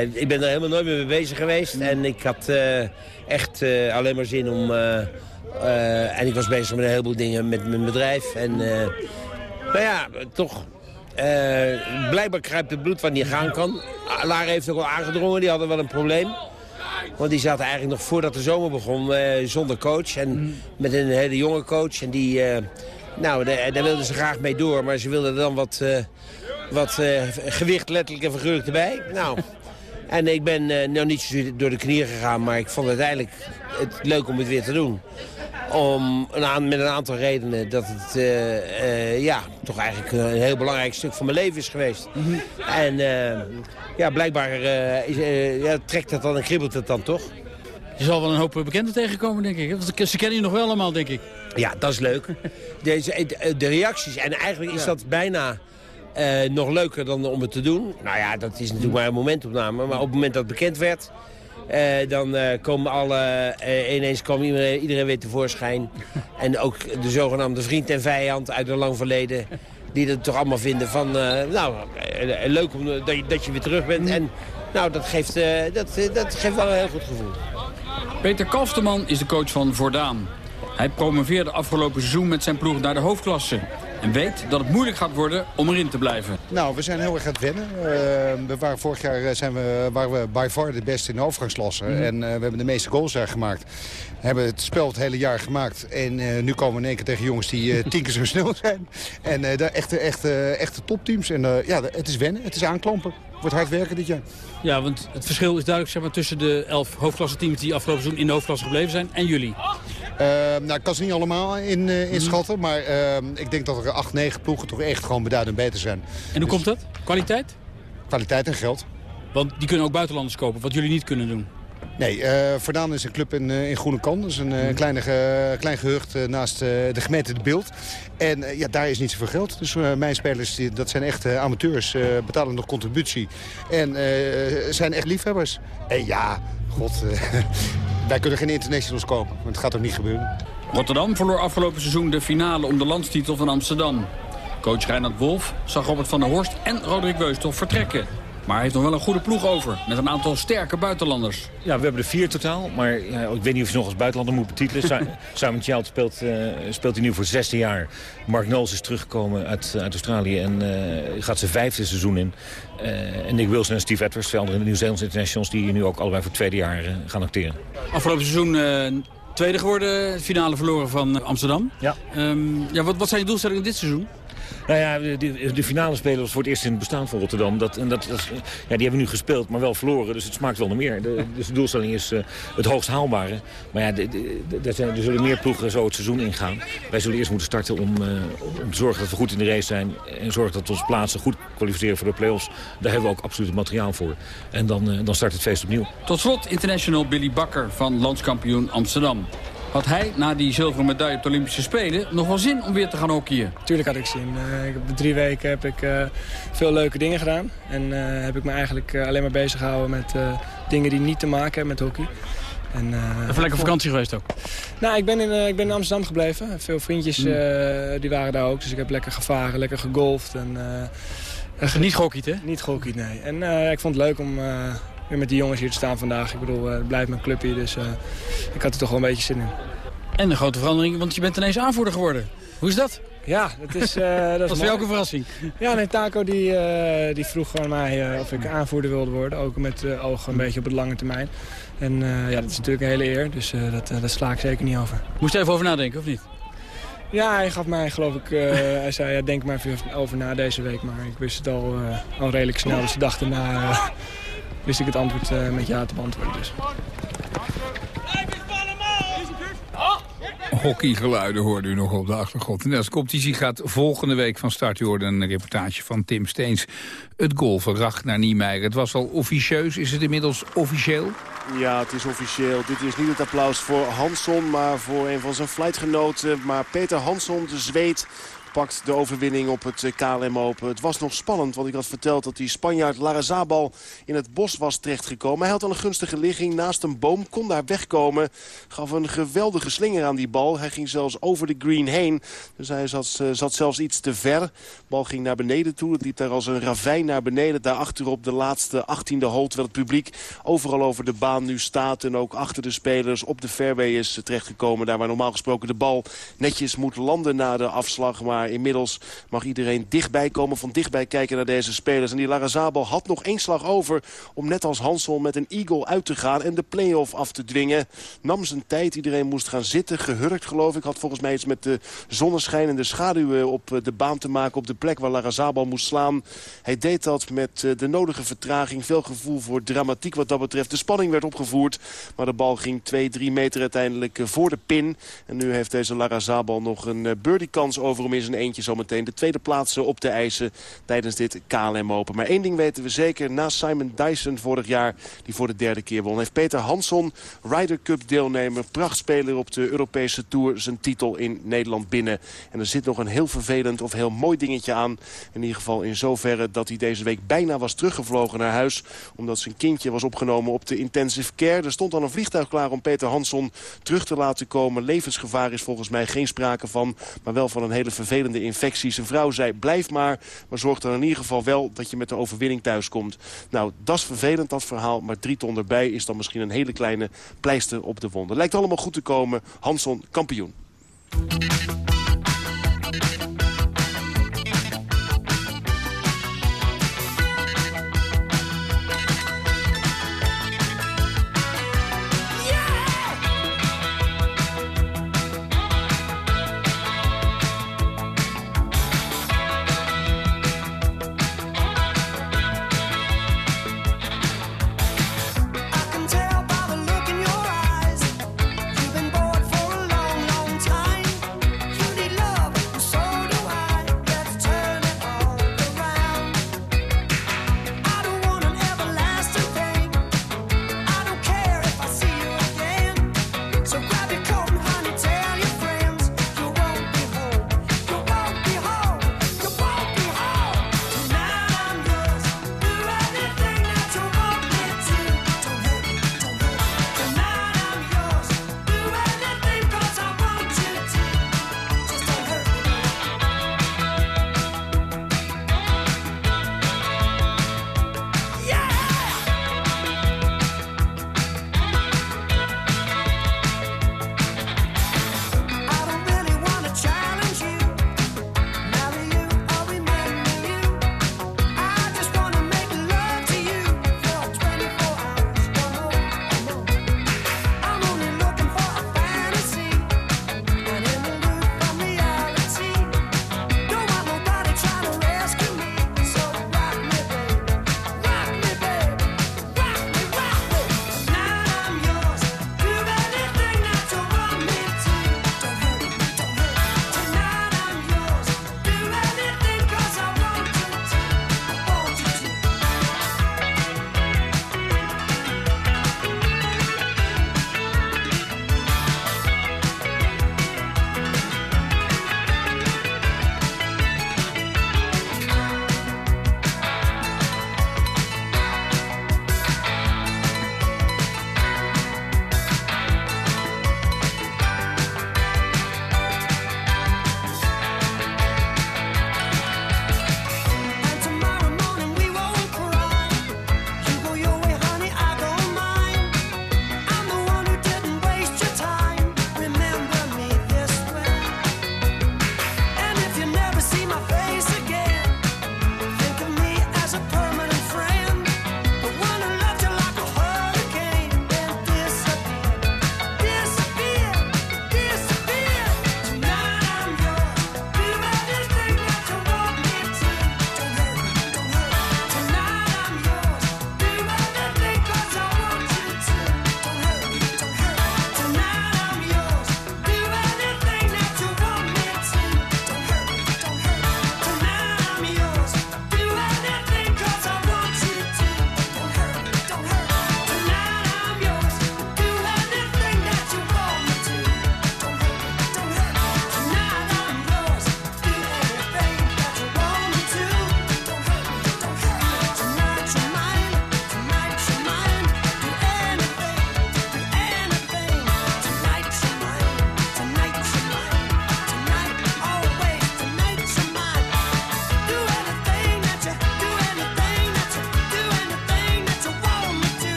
eh, ik ben er helemaal nooit meer mee bezig geweest. En ik had eh, echt alleen maar zin om... en ik was bezig met een heleboel dingen met mijn bedrijf. En, maar ja, toch... eh, blijkbaar kruipt het bloed wat niet gaan kan. Lara heeft ook wel aangedrongen, die hadden wel een probleem. Want die zaten eigenlijk nog voordat de zomer begon eh, zonder coach. En met een hele jonge coach. En die, eh, nou, daar wilden ze graag mee door. Maar ze wilden dan wat, wat gewicht letterlijk en figuurlijk erbij. Nou, (laughs) en ik ben nou niet zo door de knieën gegaan. Maar ik vond uiteindelijk het leuk om het weer te doen. Om, een met een aantal redenen dat het eh, eh, ja, toch eigenlijk een heel belangrijk stuk van mijn leven is geweest. En eh, ja, blijkbaar is, ja, trekt het dan en kribbelt het dan toch. Je zal wel een hoop bekenden tegenkomen, denk ik. Want ze kennen je nog wel allemaal, denk ik. Ja, dat is leuk. (laughs) Deze, de reacties, en eigenlijk is Ja. dat bijna nog leuker dan om het te doen. Nou ja, dat is natuurlijk maar een momentopname. Maar op het moment dat het bekend werd, eh, dan eh, komen alle, eh, ineens kwam iedereen, iedereen weer tevoorschijn. (laughs) en ook de zogenaamde vriend en vijand uit een lang verleden. Die het toch allemaal vinden van, eh, nou, leuk om, dat, je, dat je weer terug bent. En nou, dat geeft, eh, dat, dat geeft wel een heel goed gevoel. Peter Kalfteman is de coach van Voordaan. Hij promoveerde afgelopen seizoen met zijn ploeg naar de hoofdklasse. En weet dat het moeilijk gaat worden om erin te blijven. Nou, we zijn heel erg aan het wennen. Uh, we waren vorig jaar eh, zijn we, waren we by far de beste in de overgangsklasse. Mhm. En uh, we hebben de meeste goals daar gemaakt. We hebben het spel het hele jaar gemaakt. En uh, nu komen we in één keer tegen jongens die (laughs) tien keer zo snel zijn. En de echte, echte, echte topteams. En ja, het is wennen, het is aanklampen. Het wordt hard werken dit jaar. Ja, want het verschil is duidelijk zeg maar, tussen de elf hoofdklasse teams die afgelopen seizoen in de hoofdklasse gebleven zijn en jullie. Uh, nou, ik kan ze niet allemaal in, uh, inschatten, maar uh, ik denk dat er acht, negen ploegen toch echt gewoon beduidend beter zijn. En hoe dus... komt dat? Kwaliteit? Kwaliteit en geld. Want die kunnen ook buitenlanders kopen, wat jullie niet kunnen doen. Nee, uh, Verdaan is een club in, uh, in Groenekan. Dat is een uh, kleine, klein gehucht naast de gemeente De Beeld. En ja, daar is niet zoveel geld. Dus mijn spelers, die, dat zijn echt amateurs, betalen nog contributie. En zijn echt liefhebbers. En ja, god, (laughs) wij kunnen geen internationals kopen. Want het gaat ook niet gebeuren. Rotterdam verloor afgelopen seizoen de finale om de landstitel van Amsterdam. Coach Reinhard Wolf zag Robert van der Horst en Roderick Weusthof vertrekken. Maar hij heeft nog wel een goede ploeg over. Met een aantal sterke buitenlanders. Ja, we hebben er vier totaal. Maar ja, ik weet niet of je nog als buitenlander moet betitelen. (laughs) Simon Child speelt, uh, speelt hij nu voor het zesde jaar. Mark Knowles is teruggekomen uit, uit Australië en uh, gaat zijn vijfde seizoen in. Uh, en Nick Wilson en Steve Edwards, twee andere Nieuw-Zeelandse internationals... die nu ook allebei voor het tweede jaar gaan acteren. Afgelopen seizoen tweede geworden. Finale verloren van Amsterdam. Ja. Um, ja wat, wat zijn je doelstellingen dit seizoen? Nou ja, de, de finale spelen was voor het eerst in het bestaan van Rotterdam. Dat, en dat, ja, die hebben we nu gespeeld, maar wel verloren. Dus het smaakt wel naar meer. De, dus de doelstelling is uh, het hoogst haalbare. Maar ja, de, er zullen meer ploegen zo het seizoen ingaan. Wij zullen eerst moeten starten om, uh, om te zorgen dat we goed in de race zijn. En zorgen dat we ons plaatsen goed kwalificeren voor de play-offs. Daar hebben we ook absoluut het materiaal voor. En dan, uh, dan start het feest opnieuw. Tot slot international Billy Bakker van landskampioen Amsterdam. Had hij na die zilveren medaille op de Olympische Spelen nog wel zin om weer te gaan hockeyen? Tuurlijk had ik zin. Uh, ik heb drie weken heb ik uh, veel leuke dingen gedaan. En uh, heb ik me eigenlijk alleen maar bezig gehouden met dingen die niet te maken hebben met hockey. En, Even lekker vakantie geweest ook? Nou, ik ben in, ik ben in Amsterdam gebleven. Veel vriendjes mm. die waren daar ook. Dus ik heb lekker gevaren, lekker gegolfd. En, niet gehockeyd, hè? Niet gehockeyd, nee. En ik vond het leuk om weer met die jongens hier te staan vandaag. Ik bedoel, het blijft mijn club hier, dus uh, ik had er toch wel een beetje zin in. En een grote verandering, want je bent ineens aanvoerder geworden. Hoe is dat? Ja, dat is... Uh, (laughs) dat, is voor jou een verrassing. Ja, nee, Taco die, uh, die vroeg gewoon mij of ik aanvoerder wilde worden. Ook met oog een beetje op het lange termijn. En ja, dat is natuurlijk een hele eer, dus dat, dat sla ik zeker niet over. Moest je even over nadenken, of niet? Ja, hij gaf mij geloof ik, (laughs) hij zei ja, denk maar even over na deze week. Maar ik wist het al, al redelijk snel, dus de dag daarna wist ik het antwoord uh, met ja te beantwoorden. Dus. Hockeygeluiden hoorde u nog op de achtergrond. De Nederlandse competitie gaat volgende week van start. U hoorde een reportage van Tim Steens. Het golven racht naar Niemeyer. Het was al officieus. Is het inmiddels officieel? Ja, het is officieel. Dit is niet het applaus voor Hansson, maar voor een van zijn flightgenoten. Maar Peter Hansson, de Zweed, pakt de overwinning op het KLM Open. Het was nog spannend, want ik had verteld dat die Spanjaard Larrazabal in het bos was terechtgekomen. Hij had al een gunstige ligging naast een boom, kon daar wegkomen. Gaf een geweldige slinger aan die bal. Hij ging zelfs over de green heen. Dus hij zat, zat zelfs iets te ver. De bal ging naar beneden toe. Het liep daar als een ravijn naar beneden. Daarachter op de laatste 18e hole, terwijl het publiek overal over de baan nu staat. En ook achter de spelers op de fairway is terechtgekomen. Daar waar normaal gesproken de bal netjes moet landen na de afslag. Maar maar inmiddels mag iedereen dichtbij komen, van dichtbij kijken naar deze spelers. En die Larrazabal had nog één slag over om net als Hansel met een eagle uit te gaan en de play-off af te dwingen. Nam zijn tijd, iedereen moest gaan zitten, gehurkt geloof ik. Had volgens mij iets met de zonneschijn en de schaduwen op de baan te maken op de plek waar Larrazabal moest slaan. Hij deed dat met de nodige vertraging, veel gevoel voor dramatiek wat dat betreft. De spanning werd opgevoerd, maar de bal ging 2, 3 meter uiteindelijk voor de pin. En nu heeft deze Larrazabal nog een birdie kans over om in zijn eentje zometeen de tweede plaats op te eisen tijdens dit KLM Open. Maar één ding weten we zeker, na Simon Dyson vorig jaar, die voor de derde keer won, heeft Peter Hansson, Ryder Cup deelnemer, prachtspeler op de Europese Tour, zijn titel in Nederland binnen. En er zit nog een heel vervelend of heel mooi dingetje aan. In ieder geval in zoverre dat hij deze week bijna was teruggevlogen naar huis, omdat zijn kindje was opgenomen op de intensive care. Er stond al een vliegtuig klaar om Peter Hansson terug te laten komen. Levensgevaar is volgens mij geen sprake van, maar wel van een hele vervelende infectie. Zijn vrouw zei blijf maar, maar zorg er in ieder geval wel dat je met de overwinning thuiskomt. Nou, dat is vervelend dat verhaal, maar drie ton erbij is dan misschien een hele kleine pleister op de wonden. Lijkt allemaal goed te komen. Hanson kampioen.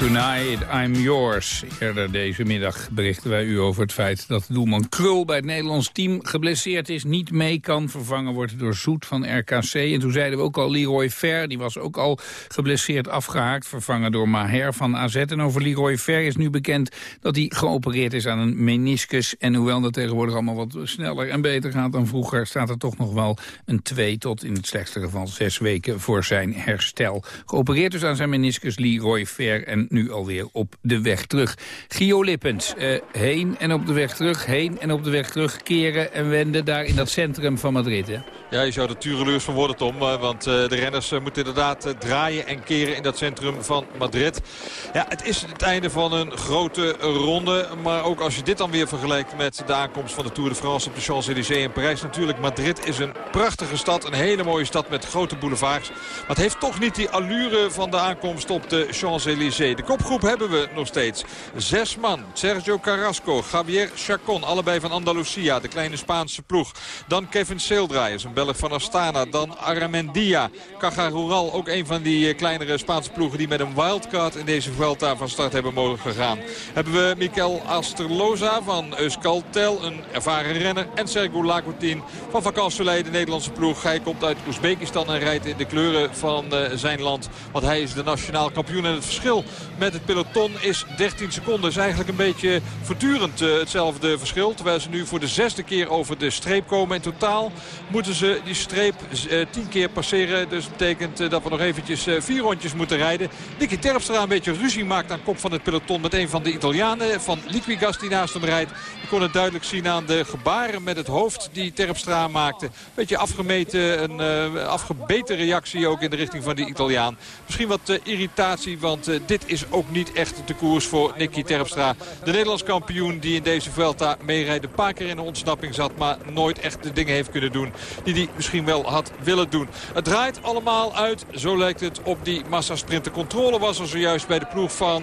Tonight I'm Yours. Eerder deze middag berichten wij u over het feit dat doelman Krul bij het Nederlands team geblesseerd is. Niet mee kan vervangen worden door Zoet van RKC. En toen zeiden we ook al Leroy Fer, die was ook al geblesseerd afgehaakt. Vervangen door Maher van AZ. En over Leroy Fer is nu bekend dat hij geopereerd is aan een meniscus. En hoewel dat tegenwoordig allemaal wat sneller en beter gaat dan vroeger... staat er toch nog wel een twee tot in het slechtste geval zes weken voor zijn herstel. Geopereerd dus aan zijn meniscus Leroy Fer en nu alweer op de weg terug. Gio Lippens, eh, heen en op de weg terug, heen en op de weg terug... keren en wenden daar in dat centrum van Madrid, hè? Ja, je zou er tureleurs van worden, Tom. eh, Want eh, de renners moeten inderdaad draaien en keren in dat centrum van Madrid. Ja, het is het einde van een grote ronde. Maar ook als je dit dan weer vergelijkt met de aankomst van de Tour de France op de Champs-Élysées in Parijs. Natuurlijk, Madrid is een prachtige stad. Een hele mooie stad met grote boulevards. Maar het heeft toch niet die allure van de aankomst op de Champs-Élysées. De kopgroep hebben we nog steeds. Zes man. Sergio Carrasco, Javier Chacon, allebei van Andalusia, de kleine Spaanse ploeg. Dan Kevin Seeldraaiers, een Belg van Astana. Dan Aramendia, Caja Rural, ook een van die eh, kleinere Spaanse ploegen... die met een wildcard in deze Vuelta van start hebben mogen gaan. Hebben we Mikel Asterloza van Euskaltel, een ervaren renner. En Sergio Lagoutin van Soleil, de Nederlandse ploeg. Hij komt uit Oezbekistan en rijdt in de kleuren van eh, zijn land. Want hij is de nationaal kampioen. En het verschil met het peloton is 13 seconden. is eigenlijk een beetje voortdurend eh, hetzelfde verschil. Terwijl ze nu voor de zesde keer over de streep komen. In totaal moeten ze die streep eh, tien keer passeren. Dus dat betekent eh, dat we nog eventjes eh, vier rondjes moeten rijden. Nicky Terpstra een beetje ruzie maakt aan kop van het peloton met een van de Italianen. Van Liquigas die naast hem rijdt. Je kon het duidelijk zien aan de gebaren met het hoofd die Terpstra maakte. Beetje afgemeten, een afgebeten reactie ook in de richting van die Italiaan. Misschien wat irritatie, want dit is ook niet echt de koers voor Nicky Terpstra. De Nederlands kampioen die in deze Vuelta meerijdt. Een paar keer in de ontsnapping zat, maar nooit echt de dingen heeft kunnen doen die hij misschien wel had willen doen. Het draait allemaal uit, zo lijkt het, op die massasprint. De controle was er zojuist bij de ploeg van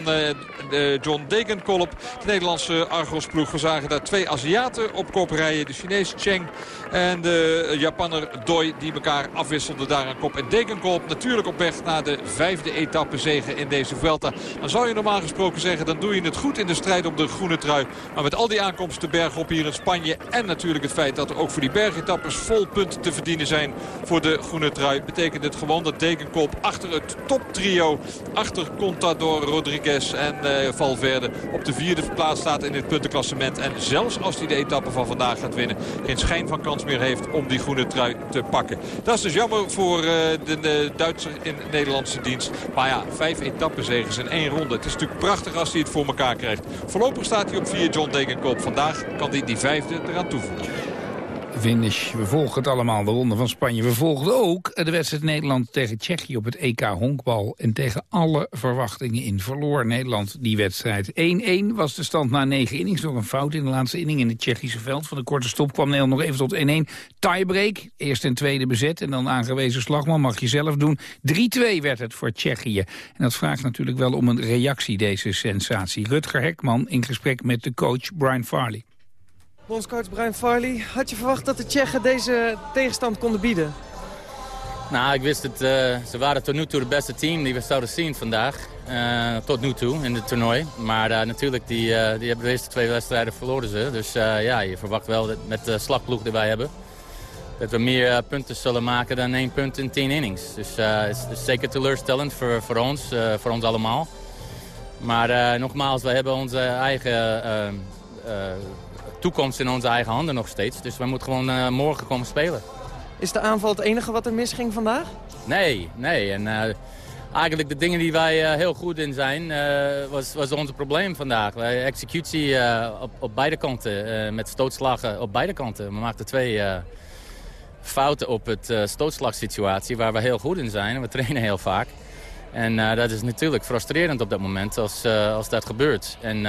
John Degenkolb. De Nederlandse Argos-ploeg. We zagen daar twee Aziaten op kop rijden. De Chinees Cheng en de Japanner Doi die elkaar afwisselden daar aan kop. En Degenkolb natuurlijk op weg naar de vijfde etappe zegen in deze Vuelta. Dan zou je normaal gesproken zeggen, dan doe je het goed in de strijd om de groene trui. Maar met al die aankomsten bergop hier in Spanje en natuurlijk het feit dat er ook voor die bergetappes vol punten te verdienen zijn voor de groene trui. Betekent het gewoon dat Degenkolb achter het toptrio, achter Contador, Rodriguez en uh, Valverde op de vierde plaats staat in het puntenklassement. En zelfs als hij de etappe van vandaag gaat winnen, geen schijn van kans meer heeft om die groene trui te pakken. Dat is dus jammer voor uh, de, de Duitser in Nederlandse dienst. Maar ja, vijf etappenzegers in één ronde. Het is natuurlijk prachtig als hij het voor elkaar krijgt. Voorlopig staat hij op vier John Degenkolb. Vandaag kan hij die vijfde eraan toevoegen finish. We volgen het allemaal, de ronde van Spanje. We volgden ook de wedstrijd Nederland tegen Tsjechië op het EK honkbal. En tegen alle verwachtingen in verloor Nederland die wedstrijd. 1-1 was de stand na 9 innings. Nog een fout in de laatste inning in het Tsjechische veld. Van de korte stop kwam Nederland nog even tot 1-1. Tiebreak, eerst en tweede bezet en dan aangewezen slagman. Mag je zelf doen. 3-2 werd het voor Tsjechië. En dat vraagt natuurlijk wel om een reactie, deze sensatie. Rutger Hekman in gesprek met de coach Brian Farley. Bondscoach Brian Farley, had je verwacht dat de Tsjechen deze tegenstand konden bieden? Nou, ik wist het. Uh, ze waren tot nu toe het beste team die we zouden zien vandaag. Uh, tot nu toe in het toernooi. Maar uh, natuurlijk, die, die hebben de eerste twee wedstrijden verloren ze. Dus ja, je verwacht wel dat met de slagploeg die wij hebben... dat we meer punten zullen maken dan één punt in tien innings. Dus het is zeker teleurstellend voor, voor ons, voor ons allemaal. Maar nogmaals, wij hebben onze eigen toekomst in onze eigen handen nog steeds. Dus we moeten gewoon uh, morgen komen spelen. Is de aanval het enige wat er misging vandaag? Nee, nee. En uh, eigenlijk de dingen die wij uh, heel goed in zijn, was, was onze probleem vandaag. Executie op, op beide kanten, met stootslagen op beide kanten. We maakten twee fouten op het stootslagsituatie waar we heel goed in zijn. We trainen heel vaak. En dat is natuurlijk frustrerend op dat moment als, als dat gebeurt. En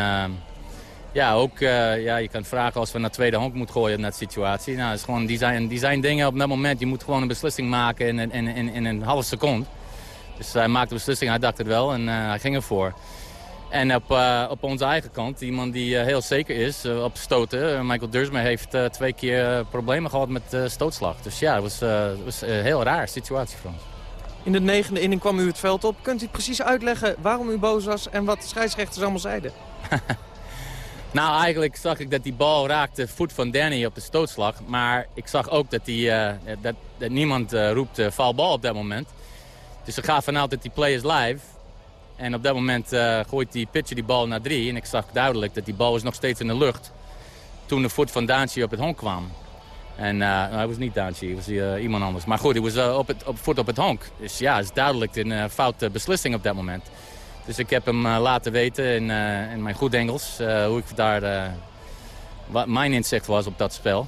ja, ook, uh, ja, je kan vragen als we naar tweede honk moeten gooien in dat situatie. Nou, is gewoon, die, zijn, die zijn dingen op dat moment. Je moet gewoon een beslissing maken in, in, in, in een halve seconde. Dus hij maakte de beslissing, hij dacht het wel en uh, hij ging ervoor. En op, uh, op onze eigen kant, iemand die heel zeker is op stoten. Michael Dursma heeft twee keer problemen gehad met stootslag. Dus ja, het was, was een heel raar situatie voor ons. In de negende inning kwam u het veld op. Kunt u precies uitleggen waarom u boos was en wat de scheidsrechters allemaal zeiden? (laughs) Nou, eigenlijk zag ik dat die bal raakte voet van Danny op de stootslag. Maar ik zag ook dat, die, uh, dat, niemand uh, roept uh, bal op dat moment. Dus ze gaan vanuit dat die play is live. En op dat moment gooit die pitcher die bal naar drie. En ik zag duidelijk dat die bal was nog steeds in de lucht. Toen de voet van Daantje op het honk kwam. En uh, hij was niet Daantje, hij was iemand anders. Maar goed, hij was op het, op, voet op het honk. Dus ja, het is duidelijk een foute beslissing op dat moment. Dus ik heb hem laten weten in, in mijn goed Engels hoe ik daar, wat mijn inzicht was op dat spel.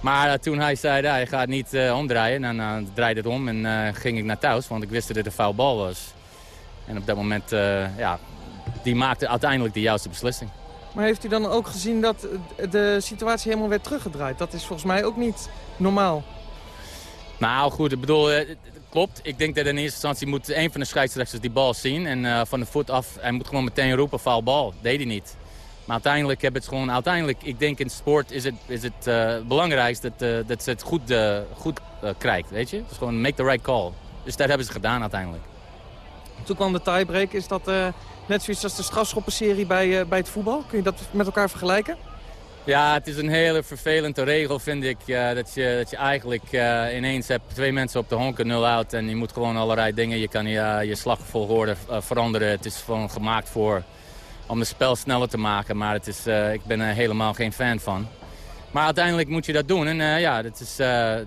Maar toen hij zei, hij gaat niet omdraaien, dan draaide het om en ging ik naar thuis. Want ik wist dat het een foul bal was. En op dat moment, ja, die maakte uiteindelijk de juiste beslissing. Maar heeft u dan ook gezien dat de situatie helemaal werd teruggedraaid? Dat is volgens mij ook niet normaal. Nou goed, ik bedoel, het klopt. Ik denk dat in eerste instantie moet een van de scheidsrechters die bal zien. En uh, van de voet af, hij moet gewoon meteen roepen, foul bal. Dat deed hij niet. Maar uiteindelijk heb het gewoon, uiteindelijk, ik denk in sport is het, is het uh, belangrijkst dat, dat ze het goed, goed krijgt, weet je. Dus gewoon make the right call. Dus dat hebben ze gedaan uiteindelijk. Toen kwam de tiebreak. Is dat Net zoiets als de strafschoppenserie bij, bij het voetbal. Kun je dat met elkaar vergelijken? Ja, het is een hele vervelende regel, vind ik. Uh, dat, je, dat je eigenlijk uh, ineens hebt twee mensen op de honken, nul out. En je moet gewoon allerlei dingen. Je kan je, je slagvolgorde veranderen. Het is gewoon gemaakt voor om het spel sneller te maken. Maar het is, ik ben er helemaal geen fan van. Maar uiteindelijk moet je dat doen. En ja, dat is,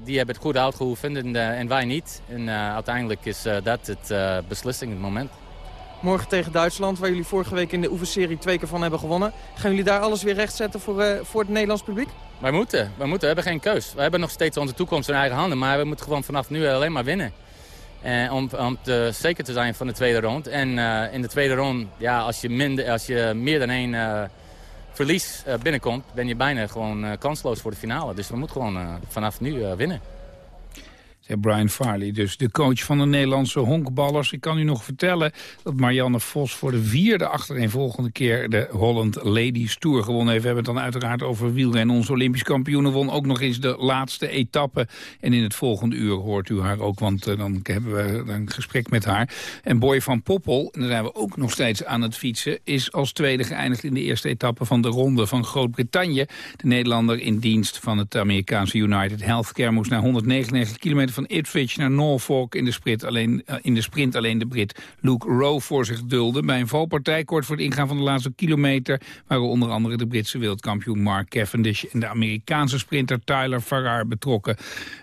die hebben het goed uitgeoefend en, en wij niet. En uiteindelijk is dat het beslissing, het moment. Morgen tegen Duitsland, waar jullie vorige week in de oefenserie twee keer van hebben gewonnen. Gaan jullie daar alles weer rechtzetten voor, uh, voor het Nederlands publiek? Wij moeten, wij moeten. We hebben geen keus. We hebben nog steeds onze toekomst in eigen handen. Maar we moeten gewoon vanaf nu alleen maar winnen. En om om te, zeker te zijn van de tweede rond. En uh, in de tweede rond, ja, als, je minder, als je meer dan één verlies binnenkomt... ben je bijna gewoon kansloos voor de finale. Dus we moeten gewoon vanaf nu winnen. Brian Farley, dus de coach van de Nederlandse honkballers. Ik kan u nog vertellen dat Marianne Vos voor de vierde achtereenvolgende keer de Holland Ladies Tour gewonnen heeft. We hebben het dan uiteraard over wielrennen. Onze Olympisch kampioen won ook nog eens de laatste etappe. En in het volgende uur hoort u haar ook, want uh, dan hebben we een gesprek met haar. En Boy van Poppel, en daar zijn we ook nog steeds aan het fietsen, is als tweede geëindigd in de eerste etappe van de ronde van Groot-Brittannië. De Nederlander in dienst van het Amerikaanse United Healthcare moest naar 199 kilometer van Ipswich naar Norfolk in de, sprint alleen, uh, in de sprint alleen de Brit Luke Rowe voor zich dulde. Bij een valpartij kort voor het ingaan van de laatste kilometer... waren onder andere de Britse wereldkampioen Mark Cavendish... en de Amerikaanse sprinter Tyler Farrar betrokken.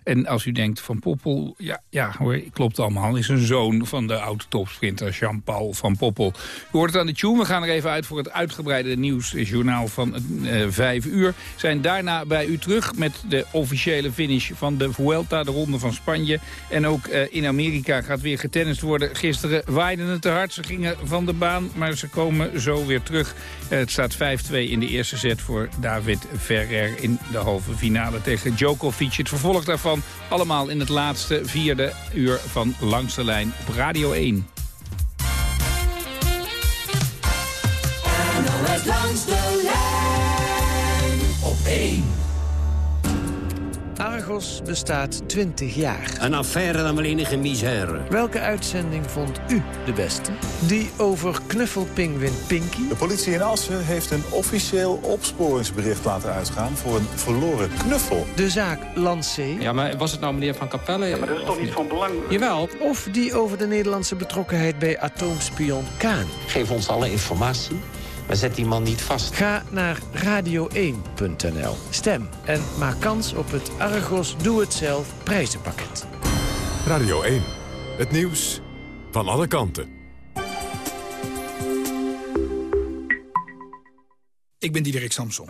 En als u denkt van Poppel, ja, ja hoor, klopt allemaal... is een zoon van de oude topsprinter Jean-Paul van Poppel. U hoort het aan de tune. We gaan er even uit voor het uitgebreide nieuwsjournaal van uh, vijf uur. Zijn daarna bij u terug met de officiële finish van de Vuelta, de Ronde van. En ook uh, in Amerika gaat weer getennist worden. Gisteren waaiden het te hard. Ze gingen van de baan, maar ze komen zo weer terug. Uh, het staat 5-2 in de eerste set voor David Ferrer in de halve finale tegen Djokovic. Het vervolg daarvan allemaal in het laatste vierde uur van Langs de Lijn op Radio 1. NOS langs de lijn op 1. Argos bestaat 20 jaar. Een affaire dan wel enige misère. Welke uitzending vond u de beste? Die over knuffelpingwin Pinky? De politie in Assen heeft een officieel opsporingsbericht laten uitgaan... voor een verloren knuffel. De zaak Lancé. Ja, maar was het nou meneer Van Capelle? Ja, maar dat is toch niet van belang? Jawel. Of die over de Nederlandse betrokkenheid bij atoomspion Kaan. Geef ons alle informatie. Maar zet die man niet vast. Ga naar radio1.nl. Stem en maak kans op het Argos Doe Het Zelf prijzenpakket. Radio 1. Het nieuws van alle kanten. Ik ben Diederik Samson.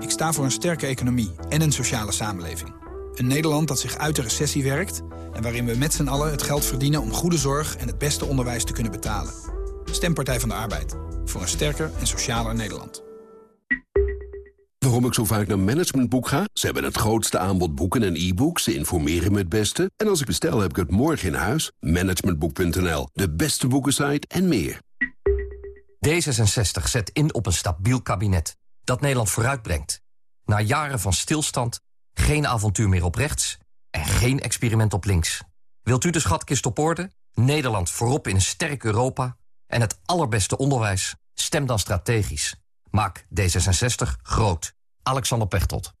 Ik sta voor een sterke economie en een sociale samenleving. Een Nederland dat zich uit de recessie werkt... en waarin we met z'n allen het geld verdienen om goede zorg... en het beste onderwijs te kunnen betalen. Stempartij van de Arbeid voor een sterker en socialer Nederland. Waarom ik zo vaak naar Managementboek ga? Ze hebben het grootste aanbod boeken en e-books. Ze informeren me het beste. En als ik bestel, heb ik het morgen in huis. Managementboek.nl, de beste boekensite en meer. D66 zet in op een stabiel kabinet dat Nederland vooruitbrengt. Na jaren van stilstand, geen avontuur meer op rechts... en geen experiment op links. Wilt u de schatkist op orde? Nederland voorop in een sterk Europa en het allerbeste onderwijs? Stem dan strategisch. Maak D66 groot. Alexander Pechtold.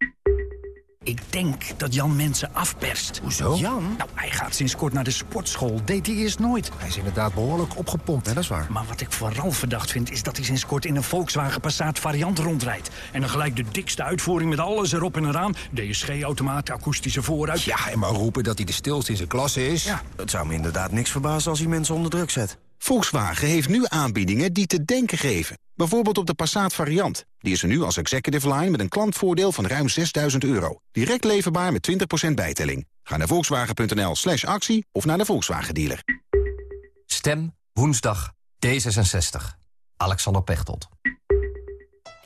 Ik denk dat Jan mensen afperst. Hoezo? Jan? Nou, hij gaat sinds kort naar de sportschool. Deed hij eerst nooit. Hij is inderdaad behoorlijk opgepompt, hè? dat is waar. Maar wat ik vooral verdacht vind, is dat hij sinds kort in een Volkswagen Passat variant rondrijdt. En dan gelijk de dikste uitvoering met alles erop en eraan. DSG-automaat, akoestische vooruit. Ja, en maar roepen dat hij de stilste in zijn klasse is. Ja. Het zou me inderdaad niks verbazen als hij mensen onder druk zet. Volkswagen heeft nu aanbiedingen die te denken geven. Bijvoorbeeld op de Passat variant. Die is er nu als executive line met een klantvoordeel van ruim 6000 euro. Direct leverbaar met 20% bijtelling. Ga naar volkswagen.nl slash actie of naar de Volkswagen dealer. Stem woensdag D66. Alexander Pechtold.